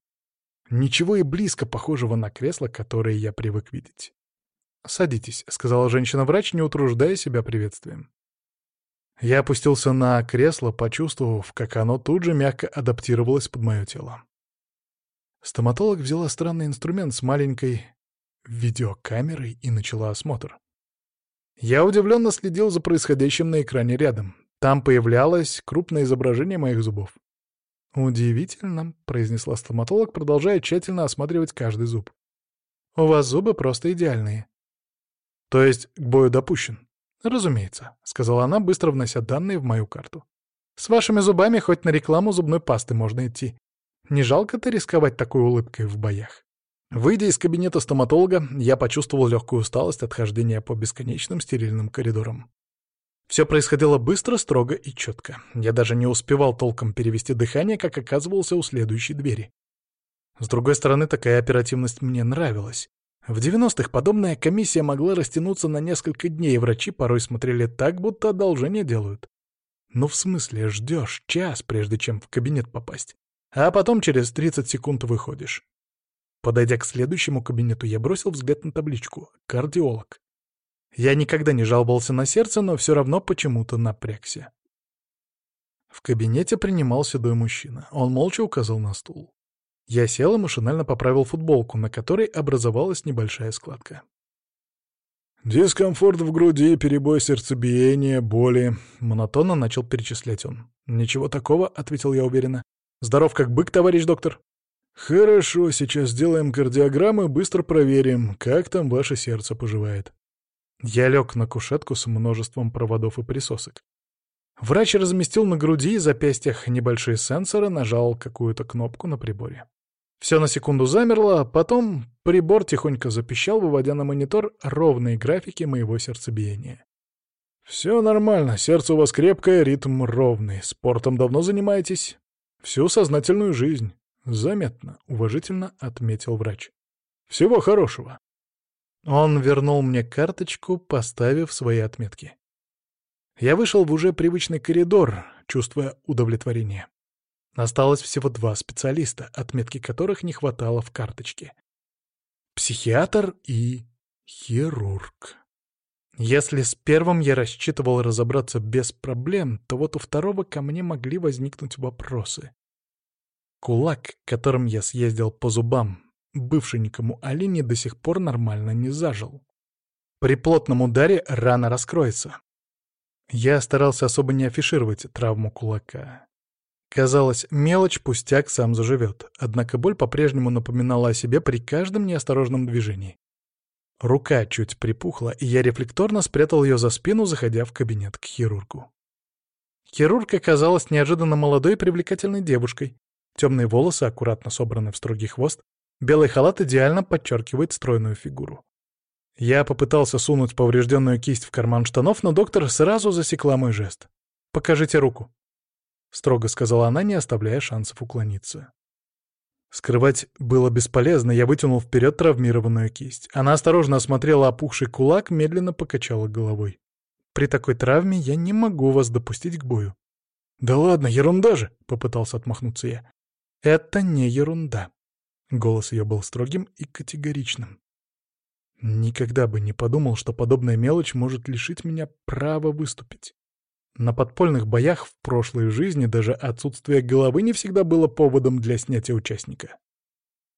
Ничего и близко похожего на кресло, которое я привык видеть. «Садитесь», — сказала женщина-врач, не утруждая себя приветствием. Я опустился на кресло, почувствовав, как оно тут же мягко адаптировалось под мое тело. Стоматолог взяла странный инструмент с маленькой видеокамерой и начала осмотр. Я удивленно следил за происходящим на экране рядом. Там появлялось крупное изображение моих зубов. «Удивительно», — произнесла стоматолог, продолжая тщательно осматривать каждый зуб. «У вас зубы просто идеальные». «То есть к бою допущен?» «Разумеется», — сказала она, быстро внося данные в мою карту. «С вашими зубами хоть на рекламу зубной пасты можно идти. Не жалко-то рисковать такой улыбкой в боях?» Выйдя из кабинета стоматолога, я почувствовал легкую усталость от хождения по бесконечным стерильным коридорам. Все происходило быстро, строго и четко. Я даже не успевал толком перевести дыхание, как оказывался у следующей двери. С другой стороны, такая оперативность мне нравилась. В 90-х подобная комиссия могла растянуться на несколько дней, и врачи порой смотрели так, будто одолжение делают. Ну, в смысле, ждешь час, прежде чем в кабинет попасть, а потом через 30 секунд выходишь. Подойдя к следующему кабинету, я бросил взгляд на табличку «Кардиолог». Я никогда не жаловался на сердце, но все равно почему-то напрягся. В кабинете принимал седой мужчина. Он молча указал на стул. Я сел и машинально поправил футболку, на которой образовалась небольшая складка. «Дискомфорт в груди, перебой сердцебиения, боли», — монотонно начал перечислять он. «Ничего такого», — ответил я уверенно. «Здоров как бык, товарищ доктор». «Хорошо, сейчас сделаем кардиограмму и быстро проверим, как там ваше сердце поживает». Я лег на кушетку с множеством проводов и присосок. Врач разместил на груди и запястьях небольшие сенсоры, нажал какую-то кнопку на приборе. Все на секунду замерло, а потом прибор тихонько запищал, выводя на монитор ровные графики моего сердцебиения. «Все нормально, сердце у вас крепкое, ритм ровный. Спортом давно занимаетесь?» «Всю сознательную жизнь». «Заметно», — уважительно отметил врач. «Всего хорошего». Он вернул мне карточку, поставив свои отметки. Я вышел в уже привычный коридор, чувствуя удовлетворение. Осталось всего два специалиста, отметки которых не хватало в карточке. Психиатр и хирург. Если с первым я рассчитывал разобраться без проблем, то вот у второго ко мне могли возникнуть вопросы. Кулак, которым я съездил по зубам, бывший никому Алине до сих пор нормально не зажил. При плотном ударе рана раскроется. Я старался особо не афишировать травму кулака. Казалось, мелочь, пустяк сам заживет, однако боль по-прежнему напоминала о себе при каждом неосторожном движении. Рука чуть припухла, и я рефлекторно спрятал ее за спину, заходя в кабинет к хирургу. Хирург оказалась неожиданно молодой и привлекательной девушкой. Темные волосы аккуратно собраны в строгий хвост, белый халат идеально подчеркивает стройную фигуру. Я попытался сунуть поврежденную кисть в карман штанов, но доктор сразу засекла мой жест. «Покажите руку», — строго сказала она, не оставляя шансов уклониться. Скрывать было бесполезно, я вытянул вперед травмированную кисть. Она осторожно осмотрела опухший кулак, медленно покачала головой. «При такой травме я не могу вас допустить к бою». «Да ладно, ерунда же!» — попытался отмахнуться я. «Это не ерунда». Голос ее был строгим и категоричным. Никогда бы не подумал, что подобная мелочь может лишить меня права выступить. На подпольных боях в прошлой жизни даже отсутствие головы не всегда было поводом для снятия участника.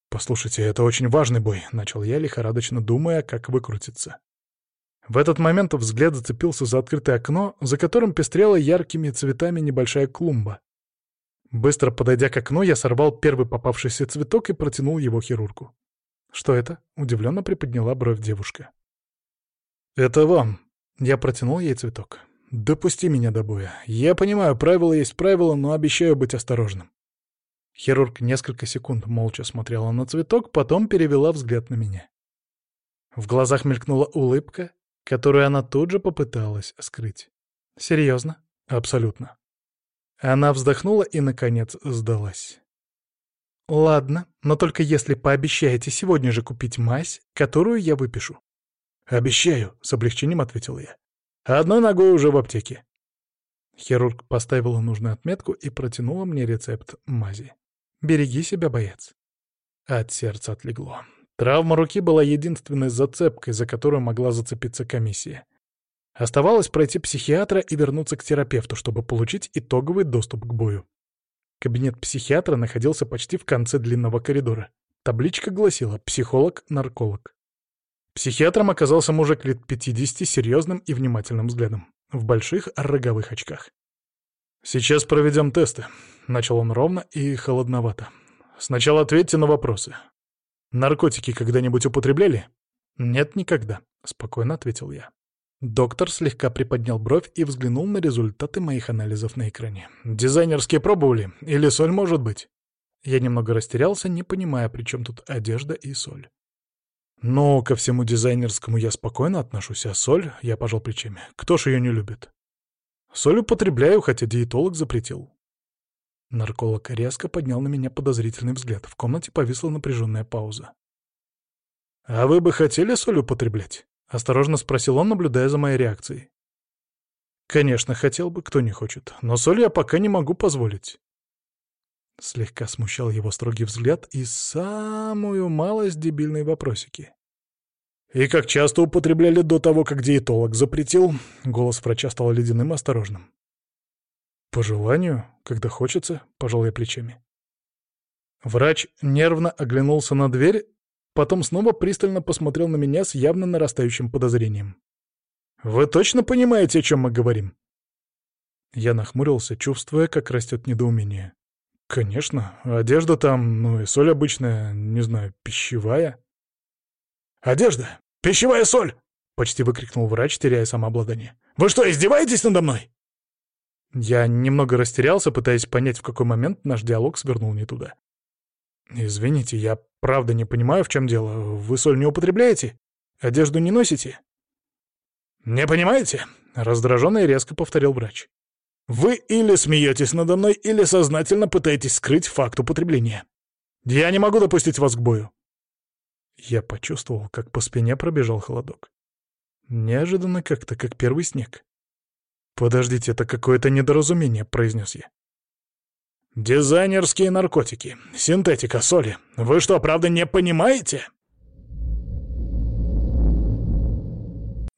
«Послушайте, это очень важный бой», — начал я, лихорадочно думая, как выкрутиться. В этот момент взгляд зацепился за открытое окно, за которым пестрела яркими цветами небольшая клумба. Быстро подойдя к окну, я сорвал первый попавшийся цветок и протянул его хирургу. «Что это?» — удивленно приподняла бровь девушка. «Это вам». Я протянул ей цветок. Допусти меня до боя. Я понимаю, правила есть правила, но обещаю быть осторожным. Хирург несколько секунд молча смотрела на цветок, потом перевела взгляд на меня. В глазах мелькнула улыбка, которую она тут же попыталась скрыть. «Серьезно?» «Абсолютно». Она вздохнула и, наконец, сдалась. «Ладно, но только если пообещаете сегодня же купить мазь, которую я выпишу». «Обещаю», — с облегчением ответил я. «Одной ногой уже в аптеке». Хирург поставила нужную отметку и протянула мне рецепт мази. «Береги себя, боец». От сердца отлегло. Травма руки была единственной зацепкой, за которую могла зацепиться комиссия. Оставалось пройти психиатра и вернуться к терапевту, чтобы получить итоговый доступ к бою. Кабинет психиатра находился почти в конце длинного коридора. Табличка гласила «Психолог-нарколог». Психиатром оказался мужик лет 50 с серьезным и внимательным взглядом, в больших роговых очках. «Сейчас проведем тесты», — начал он ровно и холодновато. «Сначала ответьте на вопросы. Наркотики когда-нибудь употребляли?» «Нет, никогда», — спокойно ответил я. Доктор слегка приподнял бровь и взглянул на результаты моих анализов на экране. «Дизайнерские пробовали? Или соль, может быть?» Я немного растерялся, не понимая, при чем тут одежда и соль. «Но ко всему дизайнерскому я спокойно отношусь, а соль, я пожал плечами. Кто ж ее не любит?» «Соль употребляю, хотя диетолог запретил». Нарколог резко поднял на меня подозрительный взгляд. В комнате повисла напряженная пауза. «А вы бы хотели соль употреблять?» — осторожно спросил он, наблюдая за моей реакцией. «Конечно, хотел бы, кто не хочет, но соль я пока не могу позволить». Слегка смущал его строгий взгляд и самую малость дебильные вопросики. «И как часто употребляли до того, как диетолог запретил?» Голос врача стал ледяным и осторожным. «По желанию, когда хочется», — пожал я плечами. Врач нервно оглянулся на дверь, Потом снова пристально посмотрел на меня с явно нарастающим подозрением. «Вы точно понимаете, о чем мы говорим?» Я нахмурился, чувствуя, как растет недоумение. «Конечно, одежда там, ну и соль обычная, не знаю, пищевая». «Одежда? Пищевая соль!» — почти выкрикнул врач, теряя самообладание. «Вы что, издеваетесь надо мной?» Я немного растерялся, пытаясь понять, в какой момент наш диалог свернул не туда. «Извините, я правда не понимаю, в чем дело. Вы соль не употребляете? Одежду не носите?» «Не понимаете?» — раздраженно и резко повторил врач. «Вы или смеетесь надо мной, или сознательно пытаетесь скрыть факт употребления. Я не могу допустить вас к бою». Я почувствовал, как по спине пробежал холодок. Неожиданно как-то, как первый снег. «Подождите, это какое-то недоразумение», — произнес я. «Дизайнерские наркотики, синтетика соли. Вы что, правда не понимаете?»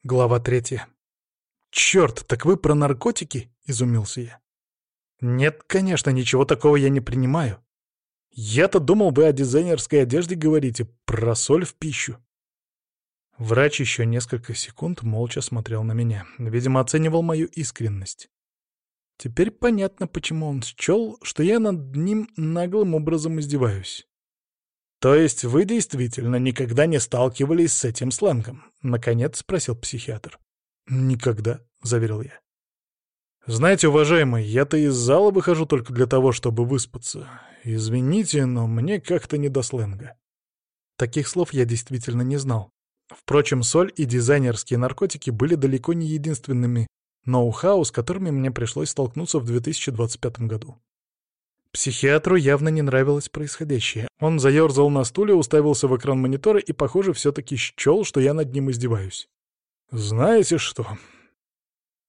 Глава третья. «Чёрт, так вы про наркотики?» — изумился я. «Нет, конечно, ничего такого я не принимаю. Я-то думал, вы о дизайнерской одежде говорите, про соль в пищу». Врач еще несколько секунд молча смотрел на меня. Видимо, оценивал мою искренность. Теперь понятно, почему он счел, что я над ним наглым образом издеваюсь. «То есть вы действительно никогда не сталкивались с этим сленгом?» — наконец спросил психиатр. «Никогда», — заверил я. «Знаете, уважаемый, я-то из зала выхожу только для того, чтобы выспаться. Извините, но мне как-то не до сленга». Таких слов я действительно не знал. Впрочем, соль и дизайнерские наркотики были далеко не единственными ноу-хау, с которыми мне пришлось столкнуться в 2025 году. Психиатру явно не нравилось происходящее. Он заерзал на стуле, уставился в экран монитора и, похоже, все-таки счел, что я над ним издеваюсь. «Знаете что?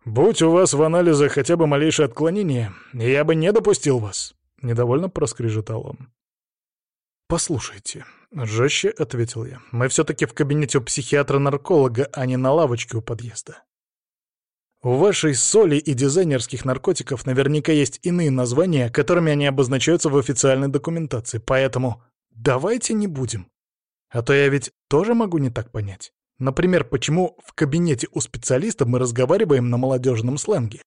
Будь у вас в анализах хотя бы малейшее отклонение, я бы не допустил вас», — недовольно проскрежетал он. «Послушайте», — жестче ответил я, — «мы все-таки в кабинете у психиатра-нарколога, а не на лавочке у подъезда. У вашей соли и дизайнерских наркотиков наверняка есть иные названия, которыми они обозначаются в официальной документации, поэтому давайте не будем. А то я ведь тоже могу не так понять. Например, почему в кабинете у специалиста мы разговариваем на молодежном сленге?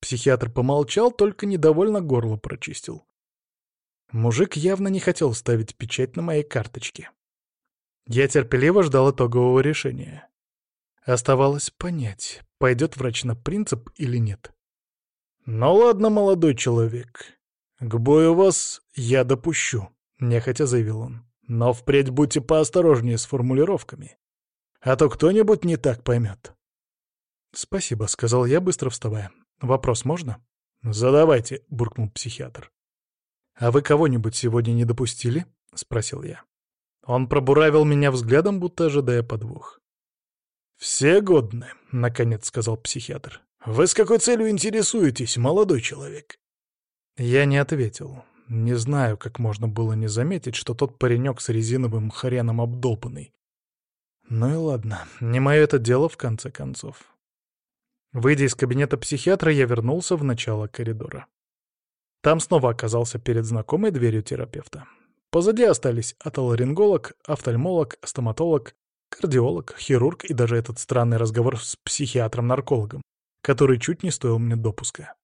Психиатр помолчал, только недовольно горло прочистил. Мужик явно не хотел ставить печать на моей карточке. Я терпеливо ждал итогового решения. Оставалось понять, пойдет врач на принцип или нет. «Ну ладно, молодой человек, к бою вас я допущу», — нехотя заявил он. «Но впредь будьте поосторожнее с формулировками, а то кто-нибудь не так поймет». «Спасибо», — сказал я, быстро вставая. «Вопрос можно?» «Задавайте», — буркнул психиатр. «А вы кого-нибудь сегодня не допустили?» — спросил я. Он пробуравил меня взглядом, будто ожидая подвох. «Все годны», — наконец сказал психиатр. «Вы с какой целью интересуетесь, молодой человек?» Я не ответил. Не знаю, как можно было не заметить, что тот паренек с резиновым хреном обдолбанный. Ну и ладно, не мое это дело в конце концов. Выйдя из кабинета психиатра, я вернулся в начало коридора. Там снова оказался перед знакомой дверью терапевта. Позади остались отоларинголог, офтальмолог, стоматолог, кардиолог, хирург и даже этот странный разговор с психиатром-наркологом, который чуть не стоил мне допуска.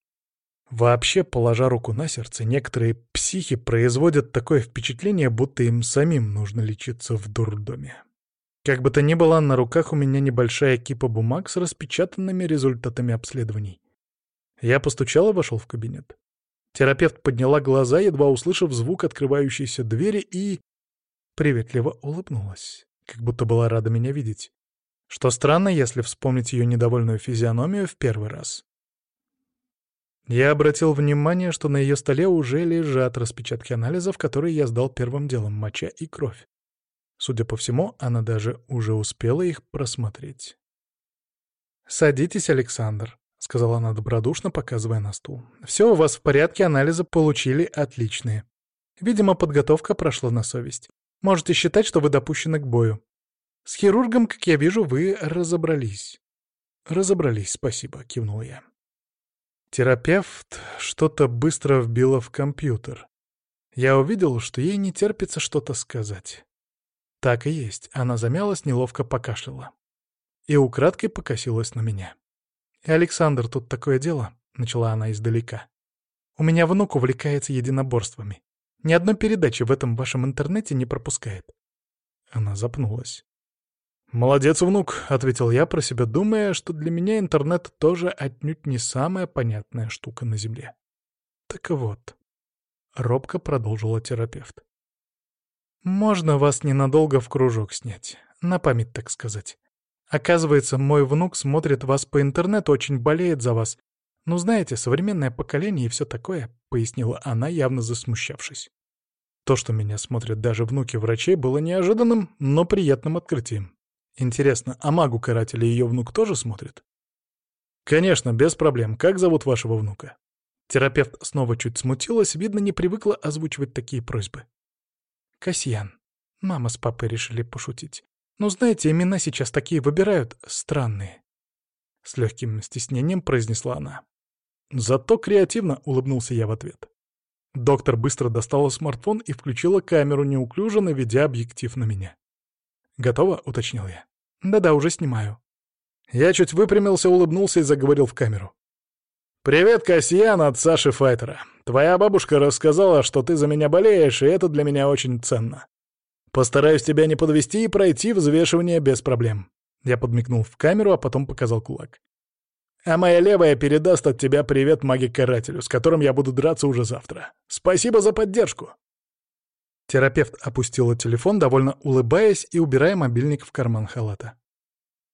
Вообще, положа руку на сердце, некоторые психи производят такое впечатление, будто им самим нужно лечиться в дурдоме. Как бы то ни было, на руках у меня небольшая кипа бумаг с распечатанными результатами обследований. Я постучал и вошел в кабинет. Терапевт подняла глаза, едва услышав звук открывающейся двери, и... приветливо улыбнулась, как будто была рада меня видеть. Что странно, если вспомнить ее недовольную физиономию в первый раз. Я обратил внимание, что на ее столе уже лежат распечатки анализов, которые я сдал первым делом, моча и кровь. Судя по всему, она даже уже успела их просмотреть. «Садитесь, Александр», — сказала она добродушно, показывая на стул. «Все у вас в порядке, анализы получили отличные. Видимо, подготовка прошла на совесть. Можете считать, что вы допущены к бою. С хирургом, как я вижу, вы разобрались». «Разобрались, спасибо», — кивнул я. Терапевт что-то быстро вбила в компьютер. Я увидел, что ей не терпится что-то сказать. Так и есть, она замялась, неловко покашляла. И украдкой покосилась на меня. И «Александр, тут такое дело», — начала она издалека. «У меня внук увлекается единоборствами. Ни одной передачи в этом вашем интернете не пропускает». Она запнулась. «Молодец, внук», — ответил я про себя, думая, что для меня интернет тоже отнюдь не самая понятная штука на Земле. «Так вот», — робко продолжила терапевт. «Можно вас ненадолго в кружок снять, на память, так сказать. Оказывается, мой внук смотрит вас по интернету, очень болеет за вас. Ну, знаете, современное поколение и все такое», — пояснила она, явно засмущавшись. То, что меня смотрят даже внуки врачей, было неожиданным, но приятным открытием. Интересно, а магу-карателя ее внук тоже смотрит? «Конечно, без проблем. Как зовут вашего внука?» Терапевт снова чуть смутилась, видно, не привыкла озвучивать такие просьбы. «Касьян. Мама с папой решили пошутить. Ну, знаете, имена сейчас такие выбирают странные. С легким стеснением произнесла она. Зато креативно улыбнулся я в ответ. Доктор быстро достала смартфон и включила камеру, неуклюже наведя объектив на меня. «Готово?» — уточнил я. «Да-да, уже снимаю». Я чуть выпрямился, улыбнулся и заговорил в камеру. «Привет, Касьян от Саши Файтера. Твоя бабушка рассказала, что ты за меня болеешь, и это для меня очень ценно. Постараюсь тебя не подвести и пройти взвешивание без проблем. Я подмигнул в камеру, а потом показал кулак. А моя левая передаст от тебя привет маге-карателю, с которым я буду драться уже завтра. Спасибо за поддержку. Терапевт опустила телефон, довольно улыбаясь и убирая мобильник в карман халата.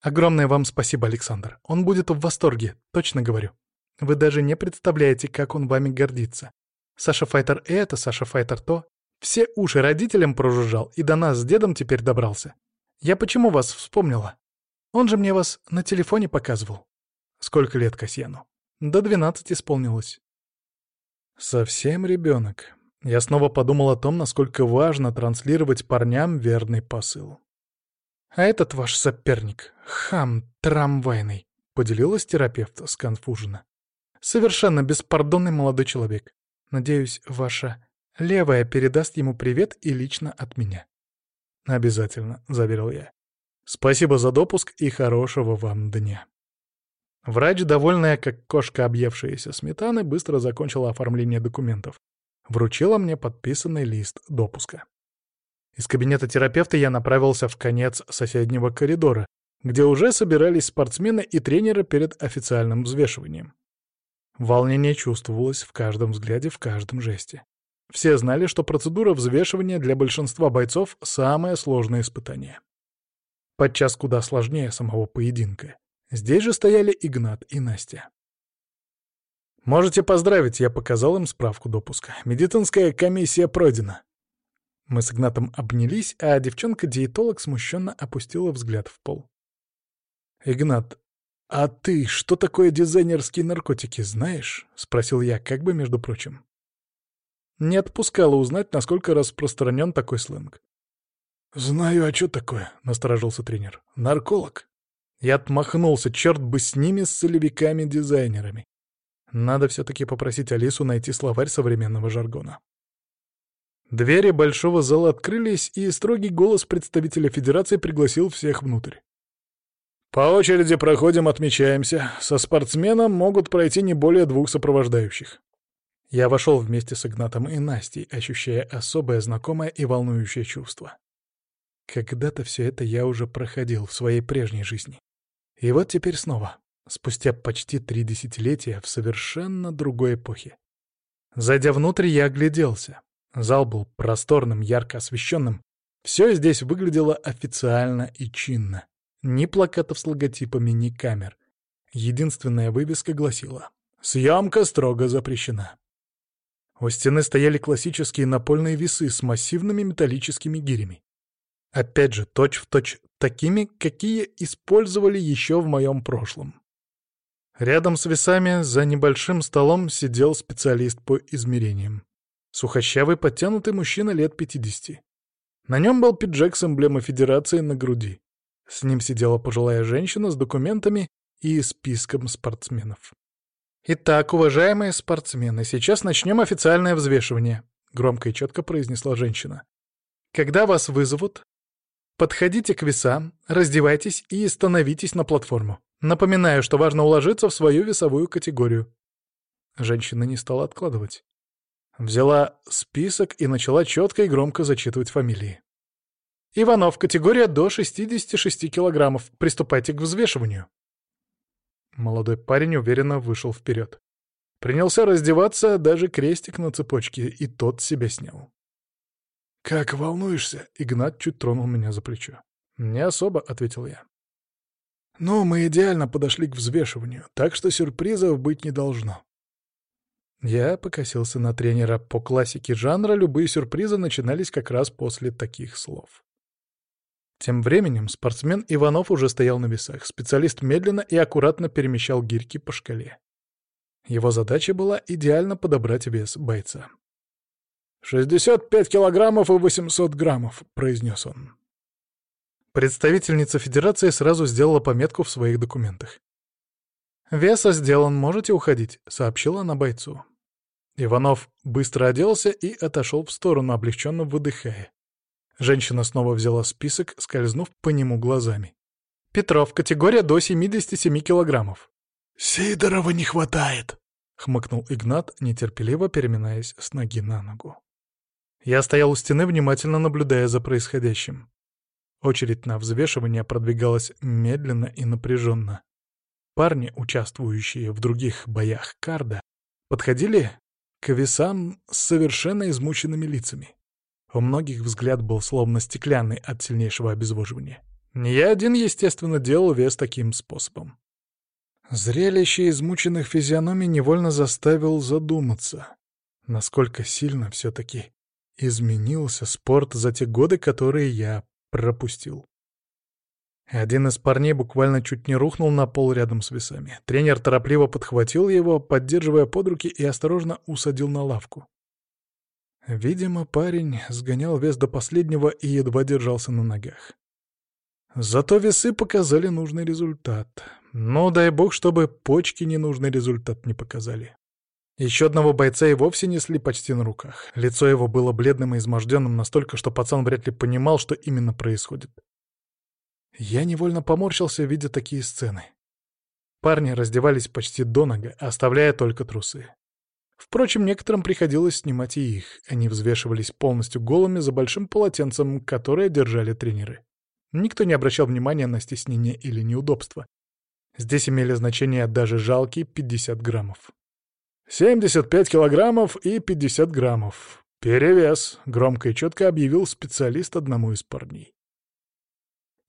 «Огромное вам спасибо, Александр. Он будет в восторге, точно говорю. Вы даже не представляете, как он вами гордится. Саша Файтер это, Саша Файтер то. Все уши родителям прожужжал и до нас с дедом теперь добрался. Я почему вас вспомнила? Он же мне вас на телефоне показывал. Сколько лет Касьяну? До двенадцати исполнилось. Совсем ребенок. Я снова подумал о том, насколько важно транслировать парням верный посыл. А этот ваш соперник, хам трамвайный, поделилась терапевт сконфуженно. Совершенно беспардонный молодой человек. Надеюсь, ваша Левая передаст ему привет и лично от меня. «Обязательно», — заверил я. «Спасибо за допуск и хорошего вам дня». Врач, довольная, как кошка, объевшаяся сметаны, быстро закончила оформление документов. Вручила мне подписанный лист допуска. Из кабинета терапевта я направился в конец соседнего коридора, где уже собирались спортсмены и тренеры перед официальным взвешиванием. Волнение чувствовалось в каждом взгляде, в каждом жесте. Все знали, что процедура взвешивания для большинства бойцов — самое сложное испытание. Подчас куда сложнее самого поединка. Здесь же стояли Игнат и Настя. «Можете поздравить», — я показал им справку допуска. «Медицинская комиссия пройдена». Мы с Игнатом обнялись, а девчонка-диетолог смущенно опустила взгляд в пол. «Игнат, а ты что такое дизайнерские наркотики знаешь?» — спросил я, как бы между прочим. Не отпускала узнать, насколько распространен такой сленг. «Знаю, а что такое?» — насторожился тренер. «Нарколог». Я отмахнулся, черт бы с ними, с солевиками-дизайнерами. Надо все-таки попросить Алису найти словарь современного жаргона. Двери большого зала открылись, и строгий голос представителя Федерации пригласил всех внутрь. «По очереди проходим, отмечаемся. Со спортсменом могут пройти не более двух сопровождающих». Я вошел вместе с Игнатом и Настей, ощущая особое знакомое и волнующее чувство. Когда-то все это я уже проходил в своей прежней жизни. И вот теперь снова, спустя почти три десятилетия, в совершенно другой эпохе. Зайдя внутрь, я огляделся. Зал был просторным, ярко освещенным. Все здесь выглядело официально и чинно. Ни плакатов с логотипами, ни камер. Единственная вывеска гласила «Съемка строго запрещена». У стены стояли классические напольные весы с массивными металлическими гирями. Опять же, точь-в-точь точь такими, какие использовали еще в моем прошлом. Рядом с весами за небольшим столом сидел специалист по измерениям. Сухощавый, подтянутый мужчина лет 50. На нем был пиджак с эмблемой Федерации на груди. С ним сидела пожилая женщина с документами и списком спортсменов. «Итак, уважаемые спортсмены, сейчас начнем официальное взвешивание», — громко и четко произнесла женщина. «Когда вас вызовут, Подходите к весам, раздевайтесь и становитесь на платформу. Напоминаю, что важно уложиться в свою весовую категорию. Женщина не стала откладывать. Взяла список и начала четко и громко зачитывать фамилии. Иванов, категория до 66 килограммов. Приступайте к взвешиванию. Молодой парень уверенно вышел вперед. Принялся раздеваться, даже крестик на цепочке, и тот себя снял. «Как волнуешься?» — Игнат чуть тронул меня за плечо. «Не особо», — ответил я. «Ну, мы идеально подошли к взвешиванию, так что сюрпризов быть не должно». Я покосился на тренера по классике жанра, любые сюрпризы начинались как раз после таких слов. Тем временем спортсмен Иванов уже стоял на весах. Специалист медленно и аккуратно перемещал гирьки по шкале. Его задача была идеально подобрать вес бойца. «Шестьдесят пять килограммов и восемьсот граммов», — произнес он. Представительница Федерации сразу сделала пометку в своих документах. «Веса сделан, можете уходить», — сообщила она бойцу. Иванов быстро оделся и отошел в сторону, облегченно выдыхая. Женщина снова взяла список, скользнув по нему глазами. «Петров, категория до 77 килограммов». «Сидорова не хватает», — хмыкнул Игнат, нетерпеливо переминаясь с ноги на ногу. Я стоял у стены, внимательно наблюдая за происходящим. Очередь на взвешивание продвигалась медленно и напряженно. Парни, участвующие в других боях карда, подходили к весам с совершенно измученными лицами. У многих взгляд был словно стеклянный от сильнейшего обезвоживания. Не я один, естественно, делал вес таким способом. Зрелище измученных физиономий невольно заставил задуматься, насколько сильно все-таки изменился спорт за те годы, которые я пропустил. Один из парней буквально чуть не рухнул на пол рядом с весами. Тренер торопливо подхватил его, поддерживая под руки и осторожно усадил на лавку. Видимо, парень сгонял вес до последнего и едва держался на ногах. Зато весы показали нужный результат. Но дай бог, чтобы почки ненужный результат не показали. Еще одного бойца и вовсе несли почти на руках. Лицо его было бледным и изможденным настолько, что пацан вряд ли понимал, что именно происходит. Я невольно поморщился, видя такие сцены. Парни раздевались почти до нога, оставляя только трусы. Впрочем, некоторым приходилось снимать и их. Они взвешивались полностью голыми за большим полотенцем, которое держали тренеры. Никто не обращал внимания на стеснение или неудобство. Здесь имели значение даже жалкие 50 граммов. 75 килограммов и 50 граммов. Перевес, громко и четко объявил специалист одному из парней.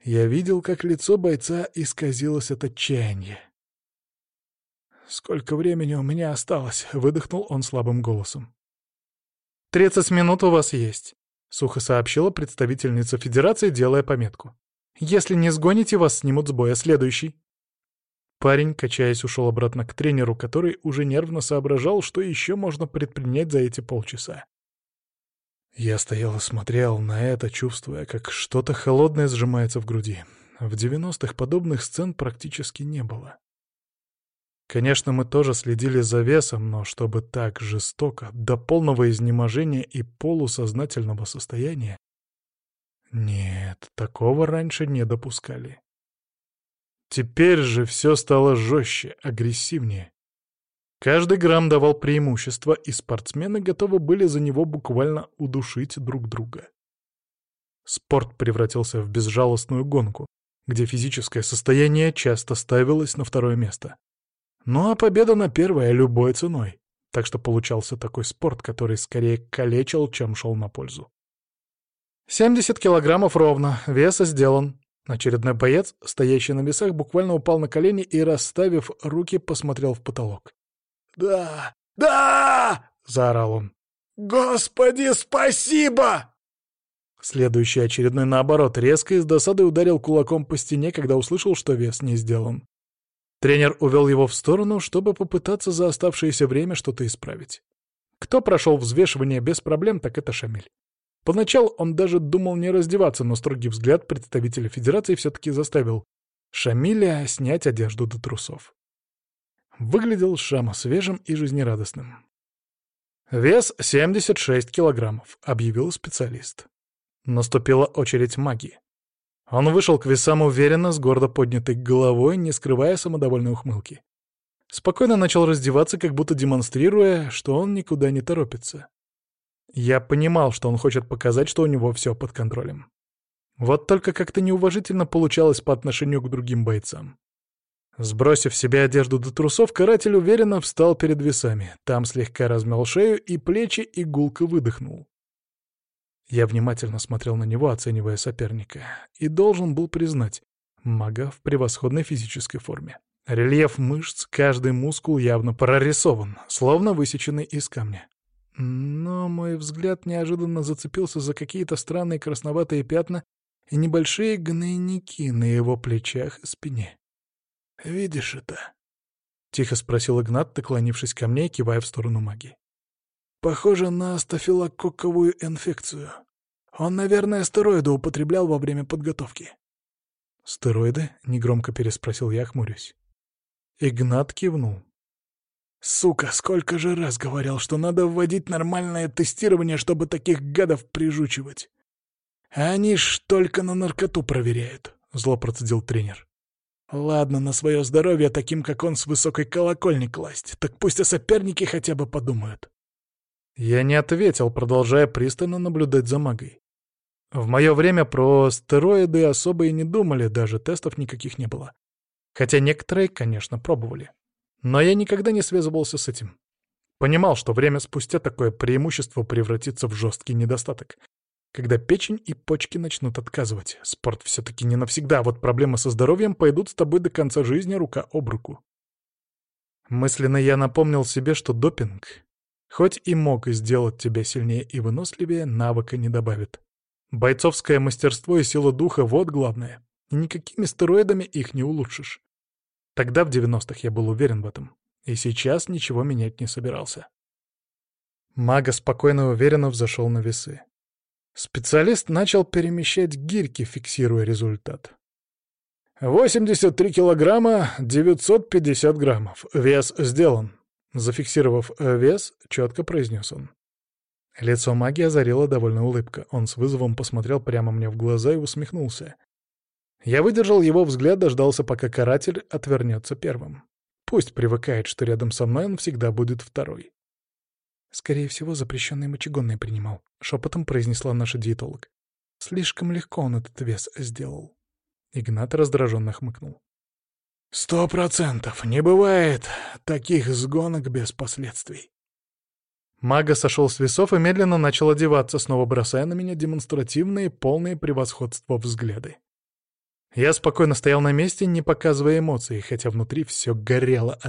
Я видел, как лицо бойца исказилось от отчаяния. «Сколько времени у меня осталось?» — выдохнул он слабым голосом. «Тридцать минут у вас есть», — сухо сообщила представительница Федерации, делая пометку. «Если не сгоните, вас снимут с боя следующий». Парень, качаясь, ушел обратно к тренеру, который уже нервно соображал, что еще можно предпринять за эти полчаса. Я стоял и смотрел на это, чувствуя, как что-то холодное сжимается в груди. В девяностых подобных сцен практически не было. Конечно, мы тоже следили за весом, но чтобы так жестоко, до полного изнеможения и полусознательного состояния... Нет, такого раньше не допускали. Теперь же все стало жестче, агрессивнее. Каждый грамм давал преимущество, и спортсмены готовы были за него буквально удушить друг друга. Спорт превратился в безжалостную гонку, где физическое состояние часто ставилось на второе место. Ну а победа на первое любой ценой. Так что получался такой спорт, который скорее калечил, чем шел на пользу. «Семьдесят килограммов ровно, вес сделан», Очередной боец, стоящий на весах, буквально упал на колени и, расставив руки, посмотрел в потолок. «Да! Да!» — заорал он. «Господи, спасибо!» Следующий очередной, наоборот, резко и с досадой ударил кулаком по стене, когда услышал, что вес не сделан. Тренер увел его в сторону, чтобы попытаться за оставшееся время что-то исправить. Кто прошел взвешивание без проблем, так это Шамиль. Поначалу он даже думал не раздеваться, но строгий взгляд представителя Федерации все-таки заставил Шамиля снять одежду до трусов. Выглядел Шама свежим и жизнерадостным. «Вес 76 килограммов», — объявил специалист. Наступила очередь магии. Он вышел к весам уверенно, с гордо поднятой головой, не скрывая самодовольной ухмылки. Спокойно начал раздеваться, как будто демонстрируя, что он никуда не торопится. Я понимал, что он хочет показать, что у него все под контролем. Вот только как-то неуважительно получалось по отношению к другим бойцам. Сбросив себе одежду до трусов, каратель уверенно встал перед весами. Там слегка размял шею и плечи и гулко выдохнул. Я внимательно смотрел на него, оценивая соперника, и должен был признать, мага в превосходной физической форме. Рельеф мышц, каждый мускул явно прорисован, словно высеченный из камня. Но мой взгляд неожиданно зацепился за какие-то странные красноватые пятна и небольшие гнойники на его плечах и спине. «Видишь это?» — тихо спросил Игнат, наклонившись ко мне и кивая в сторону маги. «Похоже на стафилококковую инфекцию. Он, наверное, стероиды употреблял во время подготовки». «Стероиды?» — негромко переспросил я, хмурюсь. Игнат кивнул. Сука, сколько же раз говорил, что надо вводить нормальное тестирование, чтобы таких гадов прижучивать. Они ж только на наркоту проверяют, — зло процедил тренер. Ладно, на свое здоровье таким, как он, с высокой колокольни класть, так пусть о сопернике хотя бы подумают. Я не ответил, продолжая пристально наблюдать за магой. В мое время про стероиды особо и не думали, даже тестов никаких не было. Хотя некоторые, конечно, пробовали. Но я никогда не связывался с этим. Понимал, что время спустя такое преимущество превратится в жесткий недостаток. Когда печень и почки начнут отказывать. Спорт все-таки не навсегда, а вот проблемы со здоровьем пойдут с тобой до конца жизни рука об руку. Мысленно я напомнил себе, что допинг, хоть и мог сделать тебя сильнее и выносливее, навыка не добавит. Бойцовское мастерство и сила духа — вот главное. Никакими стероидами их не улучшишь. Тогда, в 90-х, я был уверен в этом. И сейчас ничего менять не собирался. Мага спокойно и уверенно взошел на весы. Специалист начал перемещать гирьки, фиксируя результат. 83 килограмма 950 граммов. Вес сделан. Зафиксировав вес, четко произнес он. Лицо маги озарила довольно улыбка. Он с вызовом посмотрел прямо мне в глаза и усмехнулся. Я выдержал его взгляд, дождался, пока каратель отвернется первым. Пусть привыкает, что рядом со мной он всегда будет второй. Скорее всего, запрещенный мочегонный принимал, — шепотом произнесла наша диетолог. Слишком легко он этот вес сделал. Игнат раздраженно хмыкнул. «Сто процентов! Не бывает таких сгонок без последствий!» Мага сошел с весов и медленно начал одеваться, снова бросая на меня демонстративные, полные превосходства взгляды. Я спокойно стоял на месте, не показывая эмоций, хотя внутри все горело от